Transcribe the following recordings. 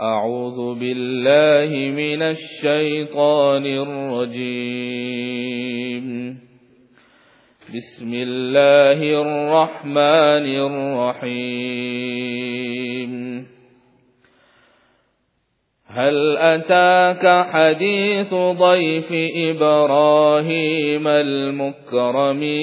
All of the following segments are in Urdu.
أعوذ بالله من الشيطان الرجيم. بسم الله الرحمن الرحيم. هل أتاك حديث ضيف إبراهيم المكرمين؟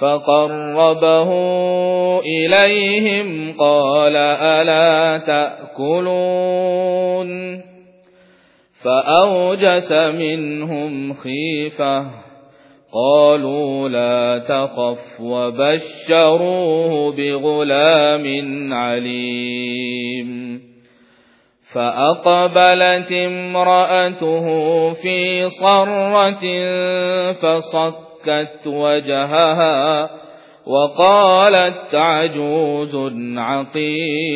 فقربه إليهم قال ألا تأكلون؟ فأوجس منهم خيفة قالوا لا تخف وبشروه بغلام عليم. فأقبلت امرأته في صرة فصدت فكت وجهها وقالت عجوز عقيم.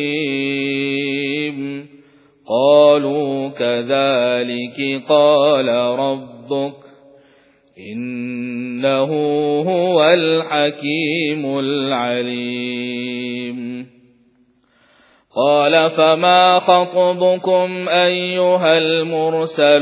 قالوا كذلك قال ربك إنه هو الحكيم العليم. قال فما خطبكم أيها المرسلون؟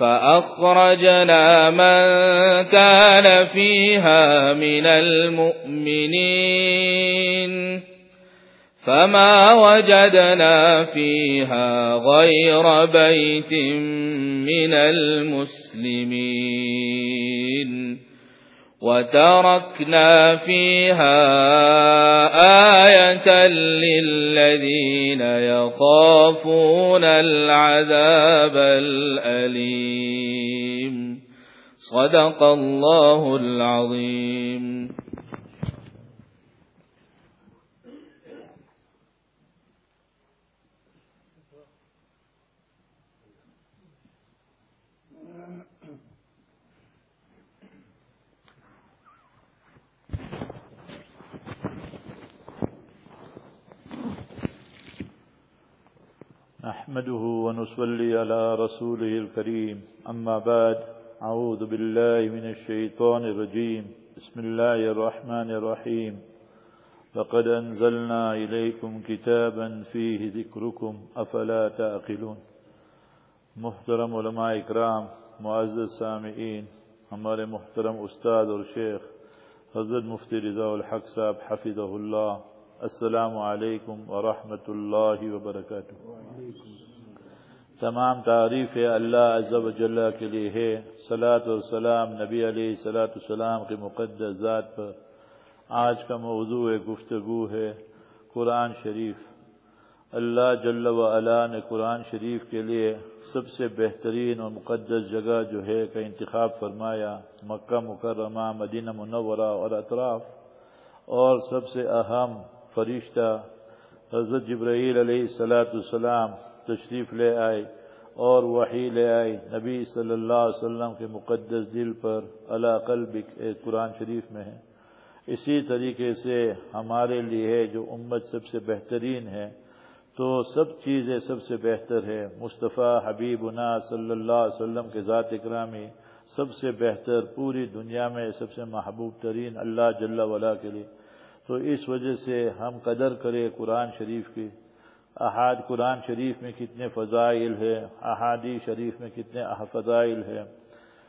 فأخرجنا من كان فيها من المؤمنين فما وجدنا فيها غير بيت من المسلمين وتركنا فيها آية للذين يخافون العذاب الأليم. صدق الله العظيم. نحمده ونصلي على رسوله الكريم. أما بعد، أعوذ بالله من الشيطان الرجيم. بسم الله الرحمن الرحيم. لقد أنزلنا إليكم كتابا فيه ذكركم، أفلا تعقلون. محترم علماء اکرام، معزز سامعین، ہمارے محترم استاد اور شیخ، حضرت مفتی رضا الحق صاحب، حفظہ اللہ. السلام علیکم ورحمۃ اللہ وبرکاتہ. تمام تعریف اللہ عز و جل کے لیے ہے۔ صلاۃ والسلام نبی علیہ صلاۃ السلام کے مقدس ذات پر۔ آج کا موضوع گفتگو ہے، قرآن شریف۔ اللہ جل و علا نے قرآن شریف کے لیے سب سے بہترین اور مقدس جگہ جو ہے کا انتخاب فرمایا، مکہ مکرمہ، مدینہ منورہ اور اطراف۔ اور سب سے اہم فرشتہ حضرت جبرائیل علیہ السلاۃ السلام تشریف لے آئے اور وحی لے آئے نبی صلی اللہ علیہ وسلم کے مقدس دل پر اللہ قلب قرآن شریف میں ہے۔ اسی طریقے سے ہمارے لیے جو امت سب سے بہترین ہے، تو سب چیزیں سب سے بہتر ہے۔ مصطفیٰ حبیب نا صلی اللہ علیہ وسلم کے ذات اکرامی سب سے بہتر، پوری دنیا میں سب سے محبوب ترین اللہ جل ولا کے لیے۔ تو اس وجہ سے ہم قدر کرے قرآن شریف کی۔ احاد قرآن شریف میں کتنے فضائل ہے احادی شریف میں کتنے فضائل ہے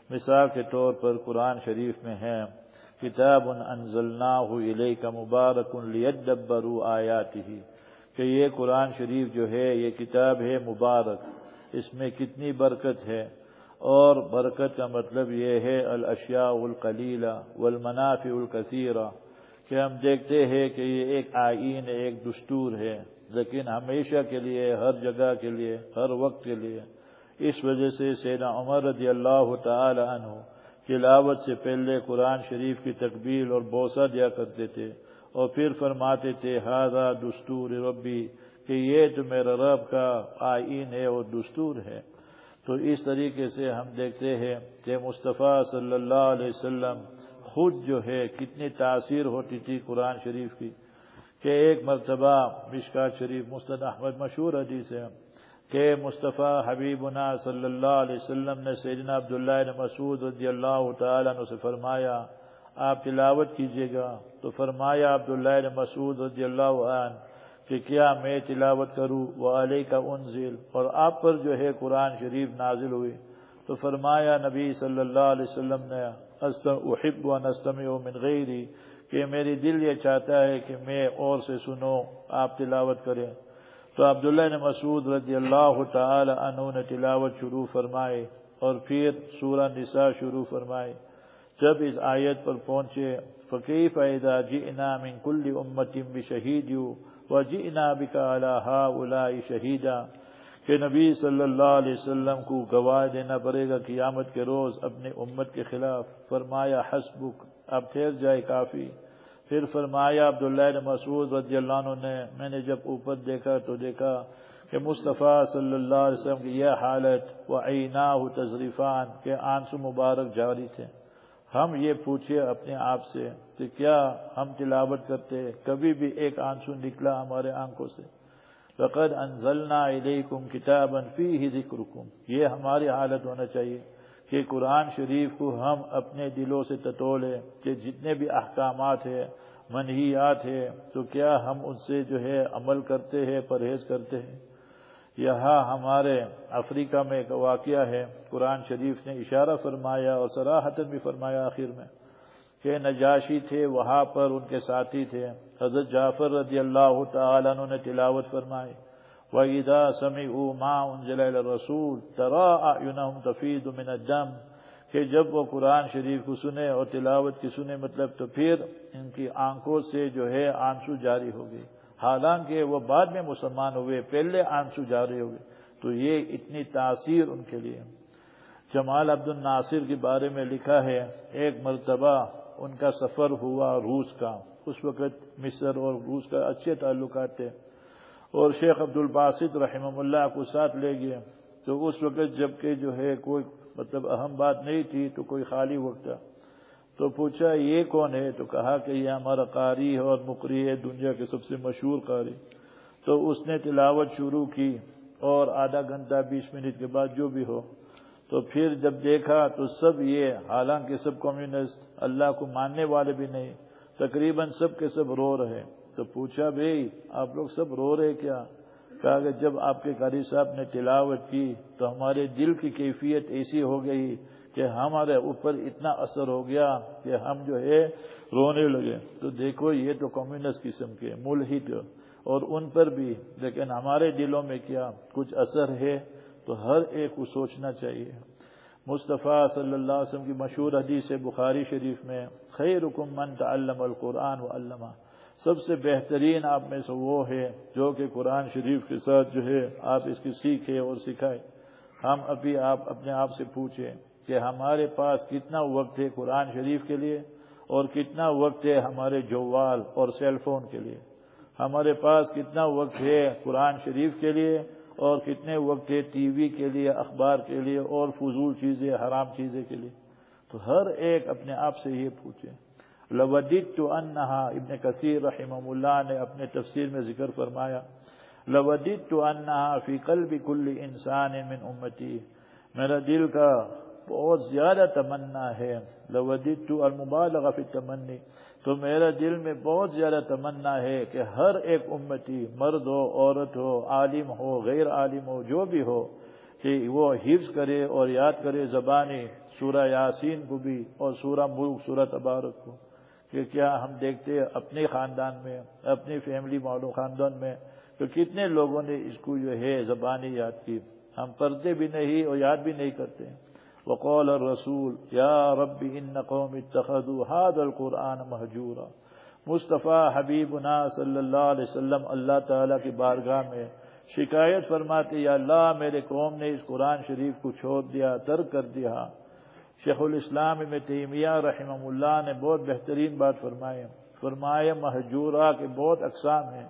مثال کے طور پر قرآن شریف میں ہے، کتاب انزلناہ الیک مبارک لیدبروا آیاتی کہ یہ قرآن شریف جو ہے، یہ کتاب ہے مبارک، اس میں کتنی برکت ہے۔ اور برکت کا مطلب یہ ہے، الاشیاء القلیلہ والمنافع الکثیرہ، کہ ہم دیکھتے ہیں کہ یہ ایک آئین، ایک دستور ہے۔ لیکن ہمیشہ کے لیے، ہر جگہ کے لیے، ہر وقت کے لیے۔ اس وجہ سے سیدنا عمر رضی اللہ تعالی عنہ تلاوت سے پہلے قرآن شریف کی تقبیل اور بوسہ دیا کرتے تھے اور پھر فرماتے تھے ہاضا دستور ربی کہ یہ تو میرا رب کا آئین ہے اور دستور ہے۔ تو اس طریقے سے ہم دیکھتے ہیں کہ مصطفیٰ صلی اللہ علیہ وسلم خود جو ہے، کتنی تاثیر ہوتی تھی قرآن شریف کی۔ کہ ایک مرتبہ مشکا شریف مستد احمد مشہور حدیث ہے کہ مصطفیٰ حبیبنا صلی اللہ علیہ وسلم نے سیدنا عبداللہ مسعود رضی اللہ تعالیٰ عنہ سے فرمایا، آپ تلاوت کیجیے گا۔ تو فرمایا عبداللہ مسعود رضی اللہ عنہ کہ کیا میں تلاوت کروں؟ وہ علیہ کا انزل۔ اور آپ پر جو ہے قرآن شریف نازل ہوئی تو فرمایا نبی صلی اللہ علیہ وسلم نے احب و نستمع من غیری۔ کہ میری دل یہ چاہتا ہے کہ میں اور سے سنو آپ تلاوت کریں۔ تو عبداللہ نے مسعود رضی اللہ تعالی عنہ نے تلاوت شروع فرمائے اور پھر سورہ نساء شروع فرمائے جب اس آیت پر پہنچے فقیف اذا جئنا من کل امت بشہید وجئنا بک علی ہؤلاء شہیدا کہ نبی صلی اللہ علیہ وسلم کو گواہ دینا پڑے گا قیامت کے روز اپنے امت کے خلاف۔ فرمایا، حسبک۔ اب ٹھہر جائے کافی۔ پھر فرمایا، عبداللہ مسعود رضی اللہ عنہ نے میں نے جب اوپر دیکھا تو دیکھا کہ مصطفیٰ صلی اللہ علیہ وسلم کی یہ حالت وہ عینا تذریفان کے آنسو مبارک جاری تھے۔ ہم یہ پوچھے اپنے آپ سے کہ کیا ہم تلاوت کرتے؟ کبھی بھی ایک آنسو نکلا ہمارے آنکھوں سے۔ فقد انزلنا الیکم کتابا فیہ ذکرکم یہ ہماری حالت ہونا چاہیے۔ کہ قرآن شریف کو ہم اپنے دلوں سے تتولے کہ جتنے بھی احکامات ہیں منحیات ہیں، تو کیا ہم ان سے جو ہے عمل کرتے ہیں، پرہیز کرتے ہیں؟ یہاں ہمارے افریقہ میں ایک واقعہ ہے، قرآن شریف نے اشارہ فرمایا اور سراحتن بھی فرمایا آخر میں کہ نجاشی تھے، وہاں پر ان کے ساتھی تھے۔ حضرت جعفر رضی اللہ تعالیٰ نے تلاوت فرمائی۔ وَإِذَا سَمِعُوا مَا أُنزِلَ إِلَى الرَّسُولِ تَرَى أَعْيُنَهُمْ تَفِيضُ مِنَ الدَّمِ کہ جب وہ قرآن شریف کو سنے اور تلاوت کی سنے مطلب تو پھر ان کی آنکھوں سے جو ہے آنسو جاری ہو گئی حالانکہ وہ بعد میں مسلمان ہوئے، پہلے آنسو جاری ہو گئے تو یہ اتنی تاثیر ان کے لیے۔ جمال عبد الناصر کے بارے میں لکھا ہے، ایک مرتبہ ان کا سفر ہوا روس کا۔ اس وقت مصر اور روس کا اچھے تعلقات تھے۔ اور شیخ عبد الباسط رحمہ اللہ کو ساتھ لے گئے تو اس وقت جبکہ جو ہے کوئی مطلب اہم بات نہیں تھی تو کوئی خالی وقت تھا۔ تو پوچھا، یہ کون ہے؟ تو کہا کہ یہ ہمارا قاری ہے اور مقری ہے، دنیا کے سب سے مشہور قاری۔ تو اس نے تلاوت شروع کی اور آدھا گھنٹہ، بیس منٹ کے بعد جو بھی ہو۔ تو پھر جب دیکھا تو سب یہ، حالانکہ سب کمیونسٹ، اللہ کو ماننے والے بھی نہیں، تقریباً سب کے سب رو رہے۔ تو پوچھا بھائی آپ لوگ سب رو رہے کیا؟ کہا کہ جب آپ کے قاری صاحب نے تلاوت کی تو ہمارے دل کی کیفیت ایسی ہو گئی کہ ہمارے اوپر اتنا اثر ہو گیا کہ ہم جو ہے رونے لگے۔ تو دیکھو، یہ تو کمیونسٹ قسم کے ملحد اور ان پر بھی۔ لیکن ہمارے دلوں میں کیا کچھ اثر ہے تو ہر ایک کو سوچنا چاہیے۔ مصطفیٰ صلی اللہ علیہ وسلم کی مشہور حدیث بخاری شریف میں خیر من تعلم القرآن و علامہ سب سے بہترین آپ میں سے وہ ہے جو کہ قرآن شریف کے ساتھ جو ہے آپ اس کی سیکھے اور سکھائے ہم ابھی آپ اپنے آپ سے پوچھیں کہ ہمارے پاس کتنا وقت ہے قرآن شریف کے لیے اور کتنا وقت ہے ہمارے جوال اور سیل فون کے لیے۔ ہمارے پاس کتنا وقت ہے قرآن شریف کے لیے اور کتنے وقت ہے ٹی وی کے لیے، اخبار کے لیے اور فضول چیزیں، حرام چیزیں کے لیے۔ تو ہر ایک اپنے آپ سے یہ پوچھے لودت تو انہا، ابن کثیر رحمہ اللہ نے اپنے تفسیر میں ذکر فرمایا لودت تو انہا فی قلب کل انسان من امتی۔ میرا دل کا بہت زیادہ تمنا ہے لودت تو المبالغ فی تمنی تو میرا دل میں بہت زیادہ تمنا ہے کہ ہر ایک امتی، مرد ہو، عورت ہو، عالم ہو، غیر عالم ہو، جو بھی ہو، کہ وہ حفظ کرے اور یاد کرے زبانی سورہ یاسین کو بھی اور سورہ ملک، سورہ تبارک کو۔ کہ کیا ہم دیکھتے اپنے خاندان میں اپنی فیملی معلوم خاندان میں، تو کتنے لوگوں نے اس کو جو ہے زبانی یاد کی۔ ہم پڑھتے بھی نہیں اور یاد بھی نہیں کرتے۔ وقول الرسول، یا رب ان قوم اتخذوا هذا القرآن محجورا مصطفیٰ حبیب صلی اللہ علیہ وسلم اللہ تعالیٰ کی بارگاہ میں شکایت فرماتے، یا اللہ میرے قوم نے اس قرآن شریف کو چھوڑ دیا، ترک کر دیا۔ شیخ الاسلام میں تیمیہ رحمہ اللہ نے بہت بہترین بات فرمائے فرمائے محجورہ کے بہت اقسام ہیں۔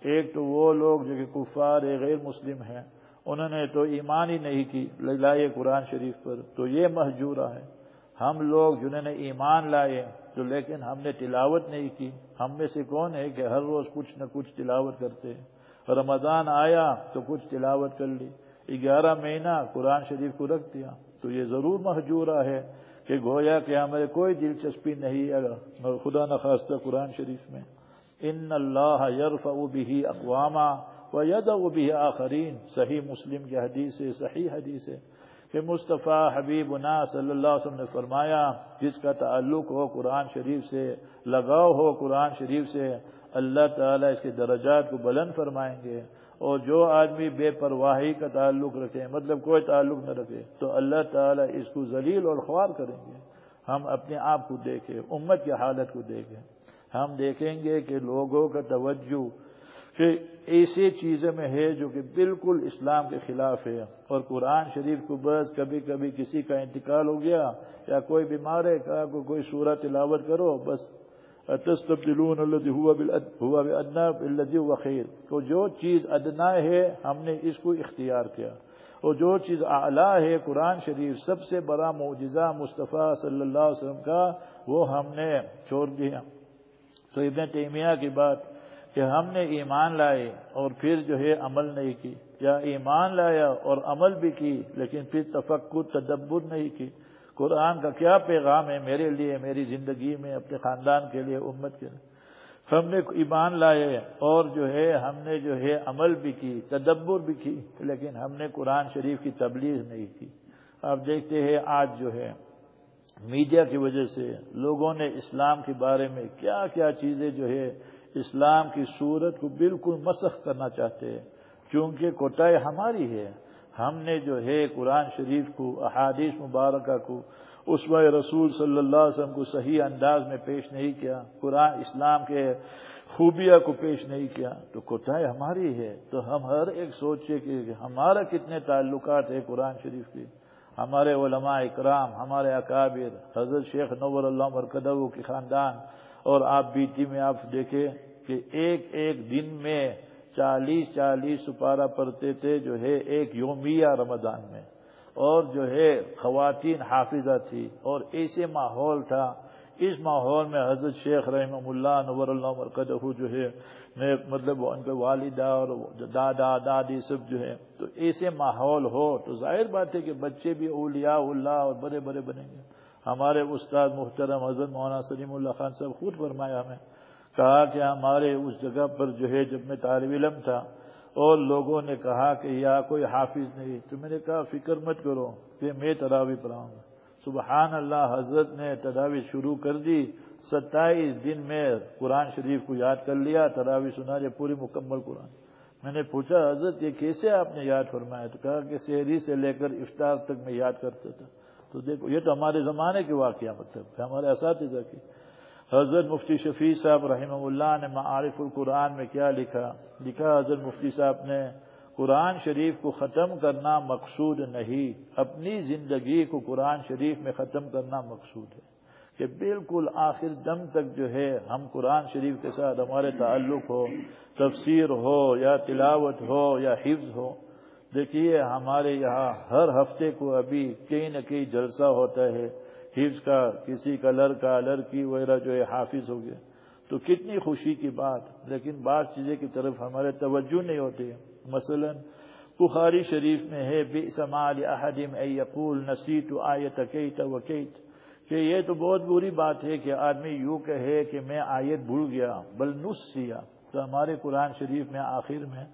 ایک تو وہ لوگ جو کہ کفار غیر مسلم ہیں۔ انہوں نے تو ایمان ہی نہیں کی لائے قرآن شریف پر۔ تو یہ محجورہ ہے۔ ہم لوگ جنہوں نے ایمان لائے تو لیکن ہم نے تلاوت نہیں کی۔ ہم میں سے کون ہے کہ ہر روز کچھ نہ کچھ تلاوت کرتے ہیں؟ رمضان آیا تو کچھ تلاوت کر لی۔ گیارہ مہینہ قرآن شریف کو رکھ دیا۔ تو یہ ضرور محجورہ ہے کہ گویا کہ ہمارے کوئی دلچسپی نہیں ہے خدا نخواستہ قرآن شریف میں۔ ان اللہ یرف بھی اقوامہ و ید بھی آخرین۔ صحیح مسلم کی حدیث ہے، صحیح حدیث ہے کہ مصطفیٰ حبیب نا صلی اللہ علیہ وسلم نے فرمایا، جس کا تعلق ہو قرآن شریف سے، لگاؤ ہو قرآن شریف سے، اللہ تعالیٰ اس کے درجات کو بلند فرمائیں گے۔ اور جو آدمی بے پرواہی کا تعلق رکھے مطلب کوئی تعلق نہ رکھے، تو اللہ تعالیٰ اس کو ذلیل اور خوار کریں گے۔ ہم اپنے آپ کو دیکھیں، امت کی حالت کو دیکھیں۔ ہم دیکھیں گے کہ لوگوں کا توجہ کہ ایسی چیزیں میں ہے جو کہ بالکل اسلام کے خلاف ہے۔ اور قرآن شریف کو بس کبھی کبھی کسی کا انتقال ہو گیا یا کوئی بیمار ہے کہا کوئی سورت تلاوت کرو، بس تستبدلون الذي هو هو بادنى بالذي هو خير. تو جو چیز ادنا ہے، ہم نے اس کو اختیار کیا۔ اور جو چیز اعلیٰ ہے، قرآن شریف سب سے بڑا معجزہ مصطفیٰ صلی اللہ علیہ وسلم کا، وہ ہم نے چھوڑ دیا۔ تو ابن تیمیہ کی بات کہ ہم نے ایمان لائے اور پھر جو ہے عمل نہیں کی۔ یا ایمان لایا اور عمل بھی کی، لیکن پھر تفکر تدبر نہیں کی۔ قرآن کا کیا پیغام ہے میرے لیے، میری زندگی میں، اپنے خاندان کے لیے، امت کے لیے۔ ہم نے ایمان لائے اور جو ہے، ہم نے جو ہے عمل بھی کی، تدبر بھی کی، لیکن ہم نے قرآن شریف کی تبلیغ نہیں کی۔ آپ دیکھتے ہیں، آج جو ہے، میڈیا کی وجہ سے لوگوں نے اسلام کے بارے میں کیا کیا چیزیں جو ہے اسلام کی صورت کو بالکل مسخ کرنا چاہتے ہیں۔ چونکہ کوٹائی ہماری ہے ہم نے جو ہے قرآن شریف کو، احادیث مبارکہ کو، اس رسول صلی اللہ علیہ وسلم کو صحیح انداز میں پیش نہیں کیا، قرآن اسلام کے خوبیہ کو پیش نہیں کیا۔ تو کوتاہی ہماری ہے۔ تو ہم ہر ایک سوچے کہ ہمارا کتنے تعلقات ہے قرآن شریف کی ہمارے علماء اکرام، ہمارے اکابر، حضرت شیخ نور اللہ مرکدو کے خاندان، اور آپ بیٹی میں آپ دیکھیں کہ ایک ایک دن میں چالیس چالیس سپارہ پڑھتے تھے جو ہے ایک یومیہ رمضان میں۔ اور جو ہے خواتین حافظہ تھی اور ایسے ماحول تھا۔ اس ماحول میں حضرت شیخ رحم اللہ نور اللہ مرکز جو ہے مطلب ان کے والدہ اور دادا، دادی سب جو ہے تو ایسے ماحول ہو تو ظاہر بات ہے کہ بچے بھی اولیاء اللہ اور بڑے بڑے بنیں گے۔ ہمارے استاد محترم حضرت مولانا سلیم اللہ خان صاحب خود فرمایا ہمیں کہا کہ ہمارے اس جگہ پر جو ہے جب میں طالب علم تھا اور لوگوں نے کہا کہ یا کوئی حافظ نہیں، تو میں نے کہا فکر مت کرو کہ میں تراوی پڑھاؤں۔ گا سبحان اللہ، حضرت نے تراوی شروع کر دی۔ ستائیس دن میں قرآن شریف کو یاد کر لیا، تراوی سنا جائے پوری مکمل قرآن۔ میں نے پوچھا، حضرت، یہ کیسے آپ نے یاد فرمایا؟ تو کہا کہ شہری سے لے کر افطار تک میں یاد کرتا تھا۔ تو دیکھو، یہ تو ہمارے زمانے کے واقعہ مطلب ہمارے اساتذہ کی۔ حضرت مفتی شفیع صاحب رحمہ اللہ نے معارف القرآن میں کیا لکھا؟ لکھا حضرت مفتی صاحب نے، قرآن شریف کو ختم کرنا مقصود نہیں، اپنی زندگی کو قرآن شریف میں ختم کرنا مقصود ہے۔ کہ بالکل آخر دم تک جو ہے، ہم قرآن شریف کے ساتھ ہمارے تعلق ہو، تفسیر ہو، یا تلاوت ہو، یا حفظ ہو۔ دیکھیے، ہمارے یہاں ہر ہفتے کو ابھی کئی نہ کئی جلسہ ہوتا ہے۔ حفظ کا، کسی کا لڑکا لڑکی وغیرہ جو ہے، حافظ ہو گیا۔ تو کتنی خوشی کی بات۔ لیکن بعض چیزیں کی طرف ہمارے توجہ نہیں ہوتے مثلا، بخاری شریف میں ہے بے سمال احدم اے یقول نسیت آیت کیت وکیت کہ یہ تو بہت بری بات ہے کہ آدمی یوں کہے کہ میں آیت بھول گیا، بل نس سیا تو ہمارے قرآن شریف میں آخر میں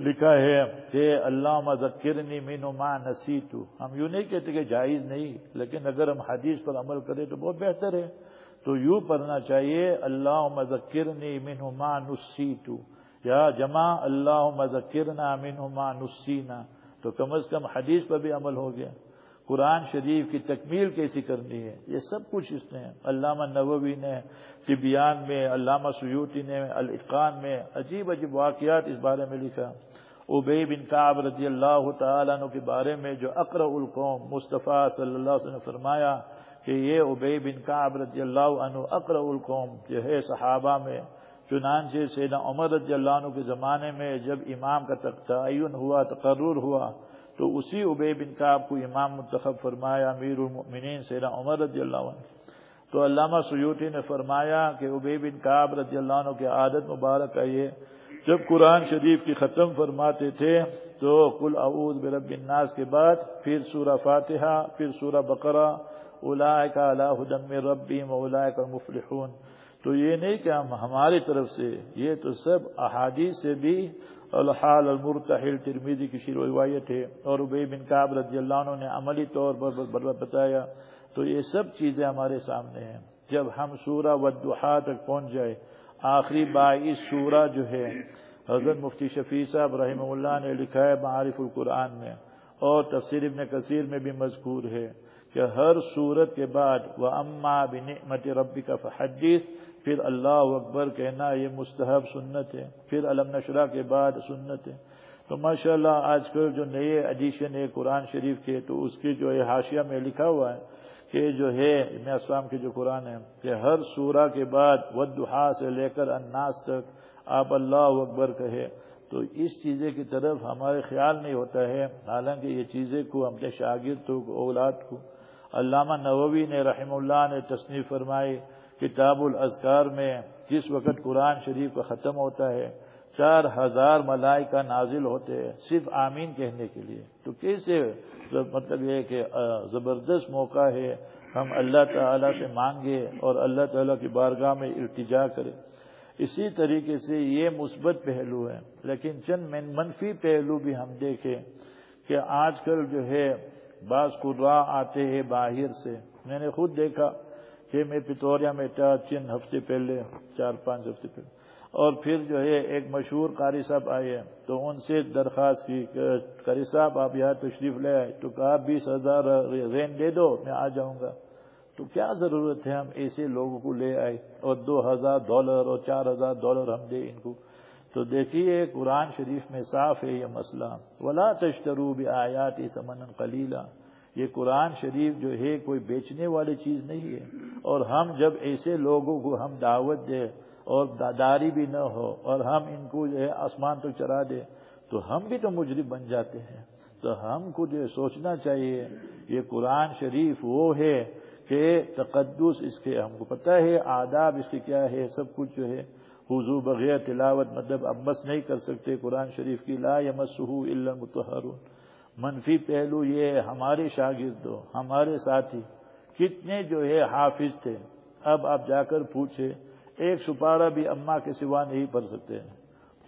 لکھا ہے کہ اللہ مذکرنی مین ما نسیتو. ہم یوں نہیں کہتے کہ جائز نہیں، لیکن اگر ہم حدیث پر عمل کریں تو بہت بہتر ہے۔ تو یوں پڑھنا چاہیے اللہ مذکرنی مین ما نسیتو. یا جمع اللہ مذکرنا مین ما نسینا. تو کم از کم حدیث پر بھی عمل ہو گیا۔ قرآن شریف کی تکمیل کیسی کرنی ہے؟ یہ سب کچھ اس نے، علامہ نووی نے طبیان میں، علامہ سیوتی نے القان میں عجیب عجیب واقعات اس بارے میں لکھا۔ ابئی بن کعب رضی اللہ تعالیٰ عنہ کے بارے میں جو اقر القوم مصطفیٰ صلی اللہ علیہ وسلم نے فرمایا کہ یہ ابئی بن کعب رضی اللہ عنہ اقر القوم جو ہے صحابہ میں، چنانچہ سیدنا عمر رضی اللہ عنہ کے زمانے میں جب امام کا تعین ہوا، تقرر ہوا تو اسی ابے بن کعب کو امام منتخب فرمایا، امیر المؤمنین سیدنا عمر رضی اللہ عنہ۔ تو علامہ سیوتی نے فرمایا کہ ابے بن کعب رضی اللہ عنہ کی عادت مبارک آئیے جب قرآن شریف کی ختم فرماتے تھے تو کل اعوذ برب الناس کے بعد پھر سورہ فاتحہ، پھر سورہ بقرہ، اولائک علی ہدم ربیم اولائک مفلحون تو یہ نہیں کہ ہم ہماری طرف سے، یہ تو سب احادیث سے بھی الحال المرتحل ترمیزی کی شیر روایت ہے اور عبی بن کعب رضی اللہ عنہ نے عملی طور پر بتایا تو یہ سب چیزیں ہمارے سامنے ہیں۔ جب ہم سورہ ودحا تک پہنچ جائے، آخری بائیس سورہ جو ہے، حضرت مفتی شفیع صاحب رحمہ اللہ نے لکھا ہے معارف القرآن میں اور تفسیر ابن کثیر میں بھی مذکور ہے کہ ہر سورت کے بعد وہ اما بنعمت ربی کا فحدیث پھر اللہ اکبر کہنا یہ مستحب سنت ہے، پھر علم نشرہ کے بعد سنت ہے۔ تو ماشاءاللہ آج کل جو نئے ایڈیشن ہے قرآن شریف کے، تو اس کی جو ہے حاشیہ میں لکھا ہوا ہے کہ جو ہے، ابن اسلام کے جو قرآن ہے کہ ہر سورہ کے بعد ودہا سے لے کر اناس تک آپ اللہ اکبر کہے۔ تو اس چیزیں کی طرف ہمارے خیال نہیں ہوتا ہے، حالانکہ یہ چیزیں کو ہم شاگرد کو، اولاد کو، علامہ نووی نے رحم اللہ نے تصنیف فرمائی۔ کتاب الازکار میں جس وقت قرآن شریف کا ختم ہوتا ہے، چار ہزار ملائکہ نازل ہوتے ہیں صرف آمین کہنے کے لیے۔ تو کیسے مطلب یہ کہ زبردست موقع ہے، ہم اللہ تعالی سے مانگے اور اللہ تعالی کی بارگاہ میں التجا کرے اسی طریقے سے یہ مثبت پہلو ہے۔ لیکن چند منفی پہلو بھی ہم دیکھیں کہ آج کل جو ہے، بعض قرا آتے ہیں باہر سے۔ میں نے خود دیکھا کہ میں پتوریا میں چند ہفتے پہلے، چار، پانچ ہفتے پہلے۔ اور پھر جو ہے، ایک مشہور قاری صاحب آئے تو ان سے درخواست کی کہ قاری صاحب، آپ یہاں تشریف لے آئے۔ تو کہا، بیس ہزار رین دے دو، میں آ جاؤں گا۔ تو کیا ضرورت ہے ہم ایسے لوگوں کو لے آئے؟ اور دو ہزار ڈالر اور چار ہزار ڈالر ہم دے ان کو۔ تو دیکھیے، قرآن شریف میں صاف ہے یہ مسئلہ۔ ولا تشترو بھی آیات سمن کلیلہ یہ قرآن شریف جو ہے کوئی بیچنے والی چیز نہیں ہے۔ اور ہم جب ایسے لوگوں کو ہم دعوت دے اور داداری بھی نہ ہو اور ہم ان کو جو ہے آسمان تک چرا دے تو ہم بھی تو مجرم بن جاتے ہیں۔ تو ہم کو جو سوچنا چاہیے، یہ قرآن شریف وہ ہے کہ تقدس اس کے ہم کو پتہ ہے، آداب اس کے کیا ہے، سب کچھ جو ہے۔ حضو بغیر تلاوت مطلب ابس نہیں کر سکتے، قرآن شریف کی لا یمسہ الا متحرون منفی پہلو یہ ہے، ہمارے شاگرد ہمارے ساتھی، کتنے جو ہے حافظ تھے۔ اب آپ جا کر پوچھے ایک سپارہ بھی اماں کے سوا نہیں پڑھ سکتے۔ ہیں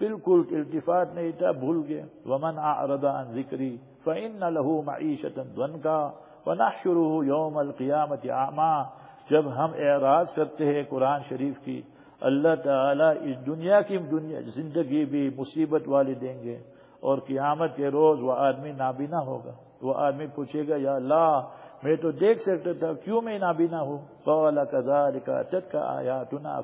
بالکل التفاط نہیں تھا، بھول گئے۔ ومن اعرض عن ذکری فإن له معیشتا دونکا ونحشره یوم القیامت اعما جب ہم اعراض کرتے ہیں قرآن شریف کی، اللہ تعالی اس دنیا کی دنیا، زندگی بھی مصیبت والی دیں گے۔ اور قیامت کے روز وہ آدمی نابینا ہوگا۔ وہ آدمی پوچھے گا، یا اللہ، میں تو دیکھ سکتا تھا، کیوں میں نابینا ہوں؟ قولا کذالک چت کا آیا تنا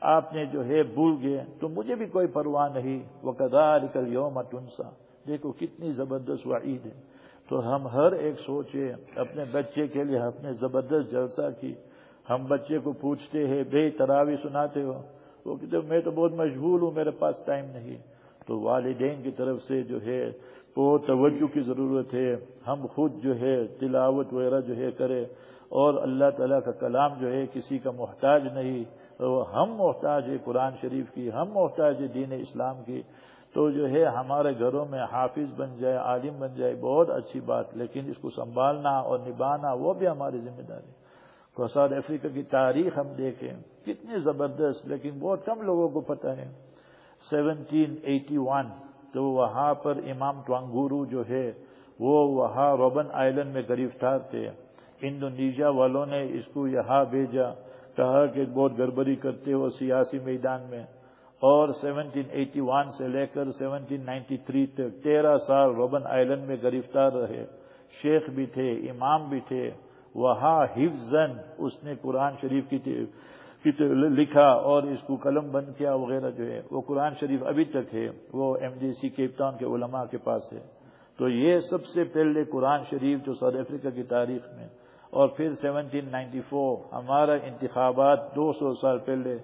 آپ نے جو ہے بھول گئے، تو مجھے بھی کوئی پرواہ نہیں۔ وہ کذالک اليوم تنسا۔ دیکھو کتنی زبردست وعید ہے۔ تو ہم ہر ایک سوچے، اپنے بچے کے لیے اپنے زبردست جلسہ کی۔ ہم بچے کو پوچھتے ہیں، بے تراوی سناتے ہو۔ وہ کہتے میں تو بہت مشغول ہوں، میرے پاس ٹائم نہیں۔ تو والدین کی طرف سے جو ہے، وہ توجہ کی ضرورت ہے۔ ہم خود جو ہے، تلاوت وغیرہ جو ہے کرے اور اللہ تعالیٰ کا کلام جو ہے، کسی کا محتاج نہیں۔ ہم محتاج ہے قرآن شریف کی، ہم محتاج ہے دین اسلام کی۔ تو جو ہے، ہمارے گھروں میں حافظ بن جائے، عالم بن جائے، بہت اچھی بات۔ لیکن اس کو سنبھالنا اور نبھانا، وہ بھی ہماری ذمہ داری تو ساؤتھ افریقہ کی تاریخ ہم دیکھیں، کتنی زبردست، لیکن بہت کم لوگوں کو پتہ ہے سیونٹین ایٹی ون، تو وہاں پر امام ٹوانگورو جو ہے، وہ وہاں روبن آئلینڈ میں گرفتار تھے۔ انڈونیشیا والوں نے اس کو یہاں بھیجا، کہا کہ بہت گڑبڑی کرتے ہو سیاسی میدان میں۔ اور سیونٹین ایٹی ون سے لے کر سیونٹین نائنٹی تھری تک تیرہ سال روبن آئلینڈ میں گرفتار رہے۔ شیخ بھی تھے، امام بھی تھے۔ وہاں حفظن اس نے قرآن شریف کی لکھا اور اس کو قلم بند کیا وغیرہ جو ہے، وہ قرآن شریف ابھی تک ہے، وہ M D C Cape Town کے علماء کے پاس ہے۔ تو یہ سب سے پہلے قرآن شریف جو ساؤتھ افریقہ کی تاریخ میں، اور پھر سیونٹین نائنٹی فور ہمارا انتخابات دو سو سال پہلے،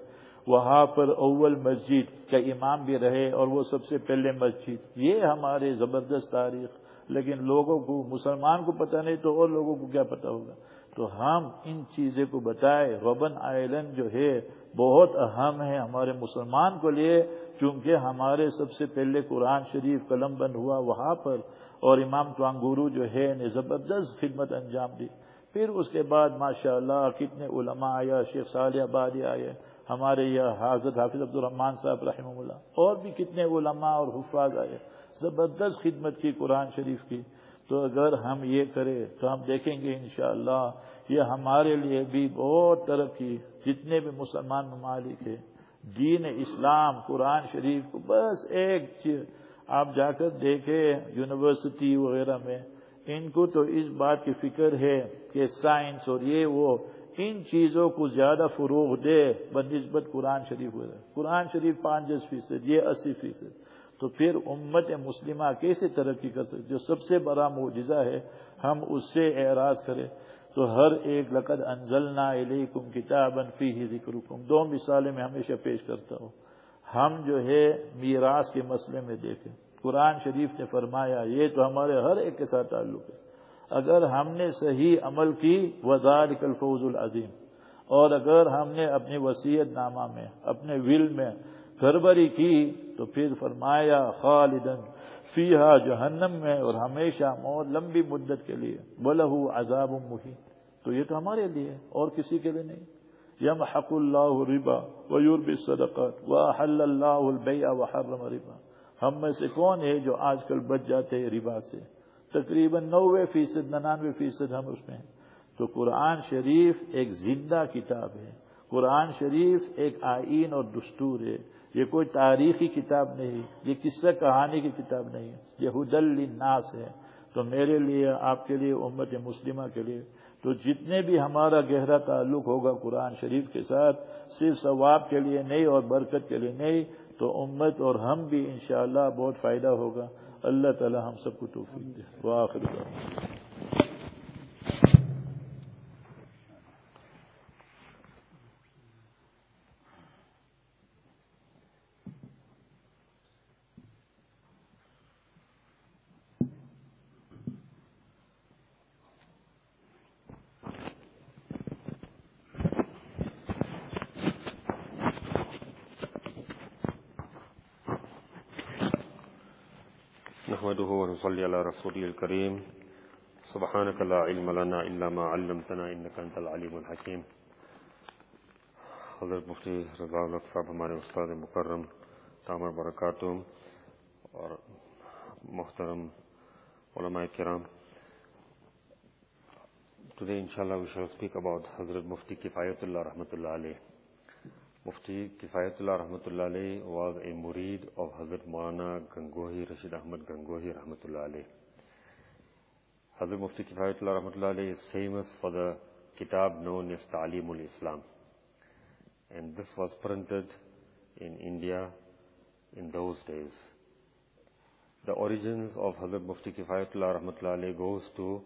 وہاں پر اول مسجد کا امام بھی رہے اور وہ سب سے پہلے مسجد۔ یہ ہمارے زبردست تاریخ، لیکن لوگوں کو، مسلمان کو پتہ نہیں تو اور لوگوں کو کیا پتہ ہوگا۔ تو ہم ان چیزیں کو بتائے ربن آئلینڈ جو ہے، بہت اہم ہے ہمارے مسلمان کو لیے، چونکہ ہمارے سب سے پہلے قرآن شریف قلم بند ہوا وہاں پر، اور امام توانگورو جو ہے نے زبردست خدمت انجام دی۔ پھر اس کے بعد ماشاء اللہ کتنے علماء آیا شیخ صالح آبادی آئے، ہمارے یہ حضرت حافظ عبد الرحمان صاحب رحمہ اللہ، اور بھی کتنے علماء اور حفاظ آئے، زبردست خدمت کی قرآن شریف کی۔ تو اگر ہم یہ کریں تو ہم دیکھیں گے انشاءاللہ یہ ہمارے لیے بھی بہت ترقی، جتنے بھی مسلمان ممالک ہیں، دین اسلام، قرآن شریف کو بس ایک چیز۔ آپ جا کر دیکھیں یونیورسٹی وغیرہ میں، ان کو تو اس بات کی فکر ہے کہ سائنس اور یہ وہ، ان چیزوں کو زیادہ فروغ دے بنسبت قرآن شریف ہو قرآن شریف پانچ فیصد، یہ اسی فیصد۔ تو پھر امت مسلمہ کیسے ترقی کر سکتے جو سب سے بڑا معجزہ ہے، ہم اس سے اعراض کریں۔ تو ہر ایک لقد انزلنا علیکم کتاب فی ذکر دو مثالیں میں ہمیشہ پیش کرتا ہوں۔ ہم جو ہے، میراث کے مسئلے میں دیکھیں۔ قرآن شریف نے فرمایا، یہ تو ہمارے ہر ایک کے ساتھ تعلق ہے۔ اگر ہم نے صحیح عمل کی وزار الفوز العظیم۔ اور اگر ہم نے اپنی وسیعت نامہ میں، اپنے ول میں گڑبڑی کی تو پھر فرمایا خالدن فیہا جہنم میں اور ہمیشہ موت، لمبی مدت کے لیے بلہ عذاب محی تو یہ تو ہمارے لیے اور کسی کے لیے نہیں۔ یم حق اللہ ربا ویورب صدقات و حل اللہ البیع وحرم ربا ہم میں سے کون ہے جو آج کل بچ جاتے ہیں ربا سے؟ تقریباً نوے فیصد، ننانوے فیصد ہم اس میں ہیں۔ تو قرآن شریف ایک زندہ کتاب ہے۔ قرآن شریف ایک آئین اور دستور ہے۔ یہ کوئی تاریخی کتاب نہیں، یہ قصہ کہانی کی کتاب نہیں۔ یہ حدل الناس ہے تو میرے لیے، آپ کے لیے، امت مسلمہ کے لیے۔ تو جتنے بھی ہمارا گہرا تعلق ہوگا قرآن شریف کے ساتھ، صرف ثواب کے لیے نہیں اور برکت کے لیے نہیں، تو امت اور ہم بھی انشاءاللہ بہت فائدہ ہوگا۔ اللہ تعالی ہم سب کو توفیق دے۔ وہ صلی اللہ رسول الکریم. سبحانك لا علم لنا الا ما علمتنا انك انت العليم الحكيم حضرت مفتی رضا الق صاحب ہمارے استاد مکرم، تامر برکاتم اور محترم علماء کرام. ٹوڈے انشاءاللہ وی شال اسپیک اباؤٹ حضرت مفتی کفایت اللہ رحمۃ اللہ علیہ. مفتی کفایت اللہ رحمۃ اللہ علیہ واز اے مرید آف حضرت مولانا گنگوہی رشید احمد گنگوہی رحمۃ اللہ علیہ۔ حضرت مفتی کفایت اللہ رحمۃ اللہ علیہ از فیمس فار دا کتاب نون از تعلیم الاسلام۔ And this was printed in India in those days the origins of حضرت مفتی کفایت اللہ رحمۃ اللہ علیہ goes to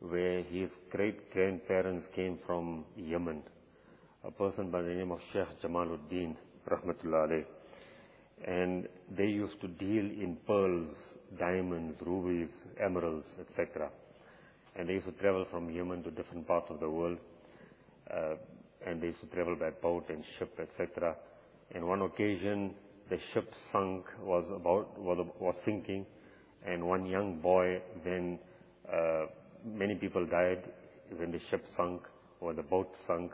way his great grandparents came from Yemen a person by the name of Sheikh Jamaluddin, rahmatullah. And they used to deal in pearls, diamonds, rubies, emeralds, etc. And they used to travel from Yemen to different parts of the world. Uh, and they used to travel by boat and ship, etc. And one occasion, the ship sunk, was about, was, was sinking, and one young boy, then, uh, many people died when the ship sunk or the boat sunk,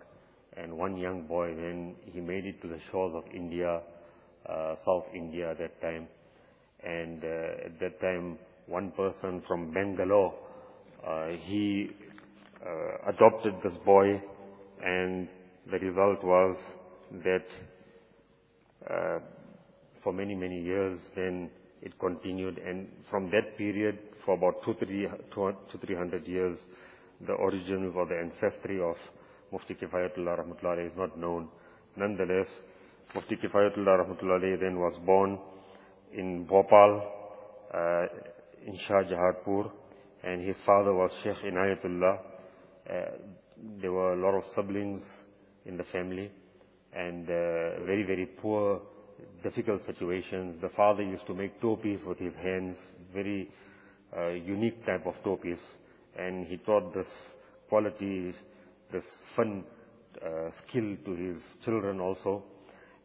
and one young boy then he made it to the shores of India, uh, South India at that time. And uh, at that time, one person from Bangalore, uh, he uh, adopted this boy, and the result was that uh, for many, many years. Then it continued, and from that period, for about two, three, two, two, three hundred years, the origins or the ancestry of Mufti Kifayatullah Rahmatullah is not known. Nonetheless, Mufti Kifayatullah Rahmatullah then was born in Bhopal, uh, in Shah Jaharpur, and his father was Sheikh Inayatullah. Uh, there were a lot of siblings in the family, and uh, very, very poor, difficult situations. The father used to make topis with his hands, very uh, unique type of topis, and he taught this quality, this fun uh, skill to his children also.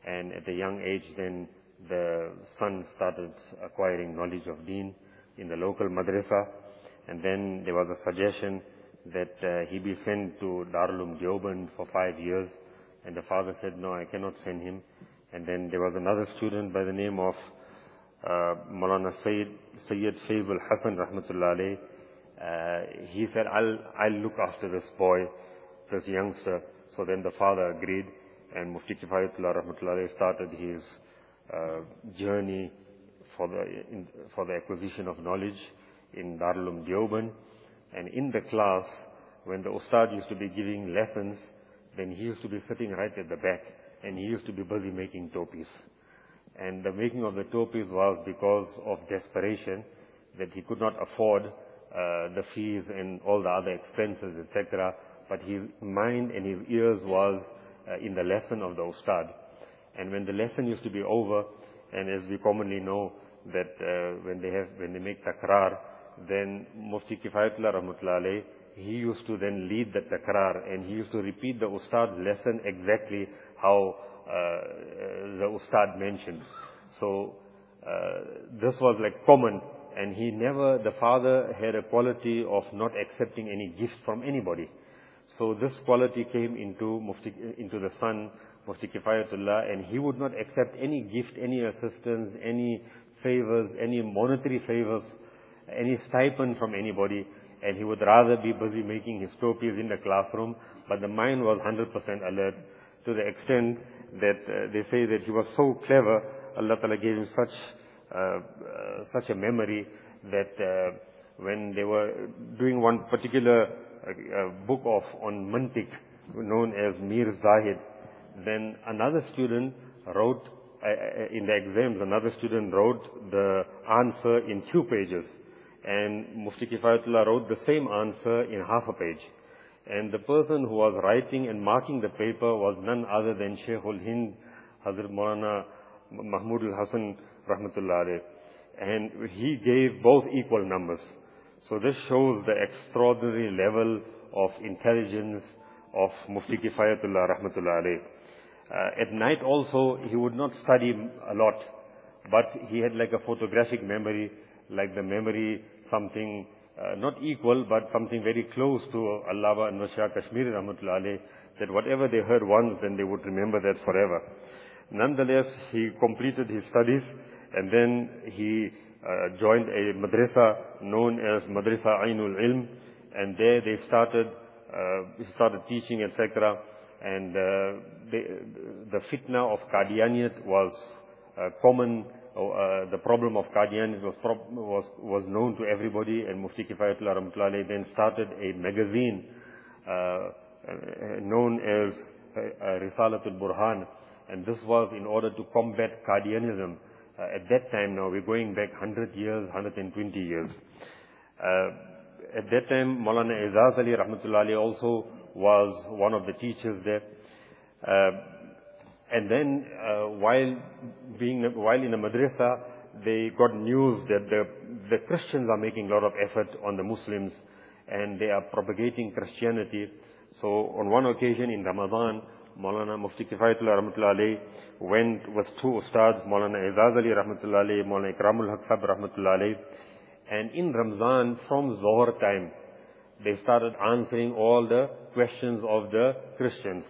And at a young age, then the son started acquiring knowledge of Deen in the local madrasa. And then there was a suggestion that uh, he be sent to Darul Deoband for five years. And the father said, no, I cannot send him. And then there was another student by the name of uh, Maulana Sayyid, Sayyid Faibul Hassan Rahmatullah. Uh, he said, I'll, I'll look after this boy, this youngster. So then the father agreed and Mufti Kifayatullah Rahmatullah started his uh, journey for the, in, for the acquisition of knowledge in Darul Uloom. And in the class, when the Ustad used to be giving lessons, then he used to be sitting right at the back and he used to be busy making topis. And the making of the topis was because of desperation that he could not afford uh, the fees and all the other expenses, etc. But his mind and his ears was uh, in the lesson of the Ustad. And when the lesson used to be over, and as we commonly know that uh, when they have when they make takrar, then Mufti Kifayatullah Rahmatullah he used to then lead the takrar and he used to repeat the Ustad's lesson exactly how uh, the Ustad mentioned. So this was like common and he never, the father had a quality of not accepting any gifts from anybody. So this quality came into Mufti, into the son, Mufti Kifayatullah, and he would not accept any gift, any assistance, any favors, any monetary favors, any stipend from anybody, and he would rather be busy making his topis in the classroom, but the mind was 100% alert to the extent that uh, they say that he was so clever, Allah Ta'ala gave him such, uh, uh, such a memory that uh, when they were doing one particular a, book of on Mantik known as Mir Zahid. Then another student wrote uh, in the exams, another student wrote the answer in two pages. And Mufti Kifayatullah wrote the same answer in half a page. And the person who was writing and marking the paper was none other than Shaykhul Hind, Hazrat Maulana Mahmud al-Hasan Rahmatullah And he gave both equal numbers. So this shows the extraordinary level of intelligence of Mufti Kifayatullah rahmatullah alayh. Uh, at night also, he would not study a lot, but he had like a photographic memory, like the memory, something uh, not equal, but something very close to Allama and Shah Kashmiri rahmatullah alayh, that whatever they heard once, then they would remember that forever. Nonetheless, he completed his studies, and then he joined a madrasa known as Madrasa Ainul Ilm, and there they started, uh, started teaching, etc. And uh, the fitna of Qadianiyat was uh, common. Uh, the problem of Qadianiyat was, was, was known to everybody, and Mufti Kifayatullah Rahmatullah then started a magazine uh, known as Risalatul Burhan, and this was in order to combat Qadianism. Uh, at that time now, we're going back 100 years, 120 years. Uh, at that time, Maulana Izaz Ali Rahmatullah also was one of the teachers there. Uh, and then, while being, while in the madrasa, they got news that the, the Christians are making a lot of effort on the Muslims and they are propagating Christianity. So on one occasion in Ramadan, Maulana Mufti Kifayatullah Rahmatullah alayhi went with two ustads, Maulana Izaz Ali Rahmatullah alayhi, Maulana Ikramul Haq Rahmatullah alayhi. And in Ramzan, from Zohar time, they started answering all the questions of the Christians.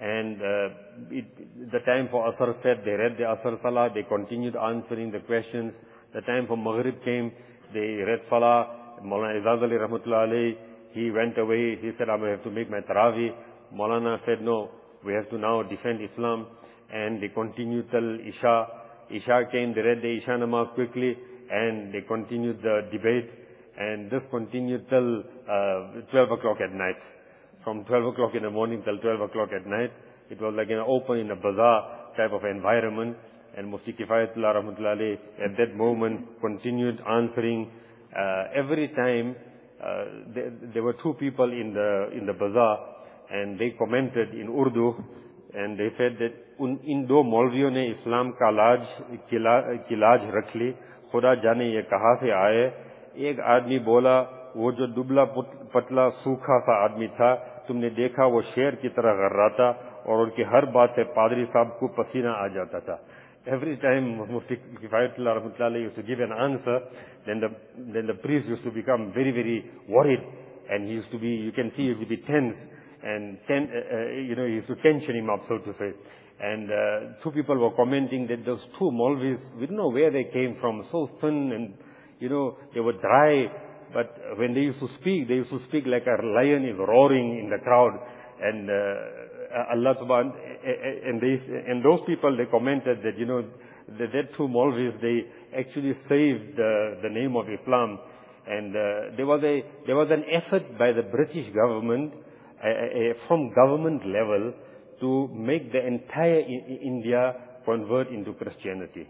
And uh, it, the time for Asr said, they read the Asr Salah, they continued answering the questions. The time for Maghrib came, they read Salah. Maulana Izaz Ali Rahmatullah alayhi, he went away, he said, I may have to make my Taraweeh. Maulana said, no, we have to now defend Islam. and they continued till Isha. Isha came, they read the Isha namaz quickly, and they continued the debate, and this continued till uh, 12 o'clock at night. From 12 o'clock in the morning till 12 o'clock at night, it was like an open in a bazaar type of environment, and Mufti Kifayatullah rahmatullahi at that moment continued answering. Uh, every time, uh, there, there were two people in the, in the bazaar, and they commented in Urdu and they said that in دو مولویوں نے اسلام کا لاج کی لاج رکھ لی خدا جانے یہ کہاں سے آئے ایک آدمی بولا وہ جو دبلا پتلا سوکھا سا آدمی تھا تم نے دیکھا وہ شیر کی طرح گر رہا تھا اور ان کی ہر بات سے پادری صاحب کو پسینہ آ جاتا تھا every time Mufti Kifayatullah Rahmatullahi used to give an answer, then the, then the priest used to become very, very worried. And he used to be, you can see, he used to. And ten, uh, uh, you know, he used to tension him up, so to say. And uh, two people were commenting that those two Malvis, we don't know where they came from, so thin and, you know, they were dry. But when they used to speak, they used to speak like a lion is roaring in the crowd. And Allah subhanahu and they and those people they commented that you know the that two Malvis they actually saved the the name of Islam. And uh, there was a there was an effort by the British government from government level to make the entire India convert into Christianity.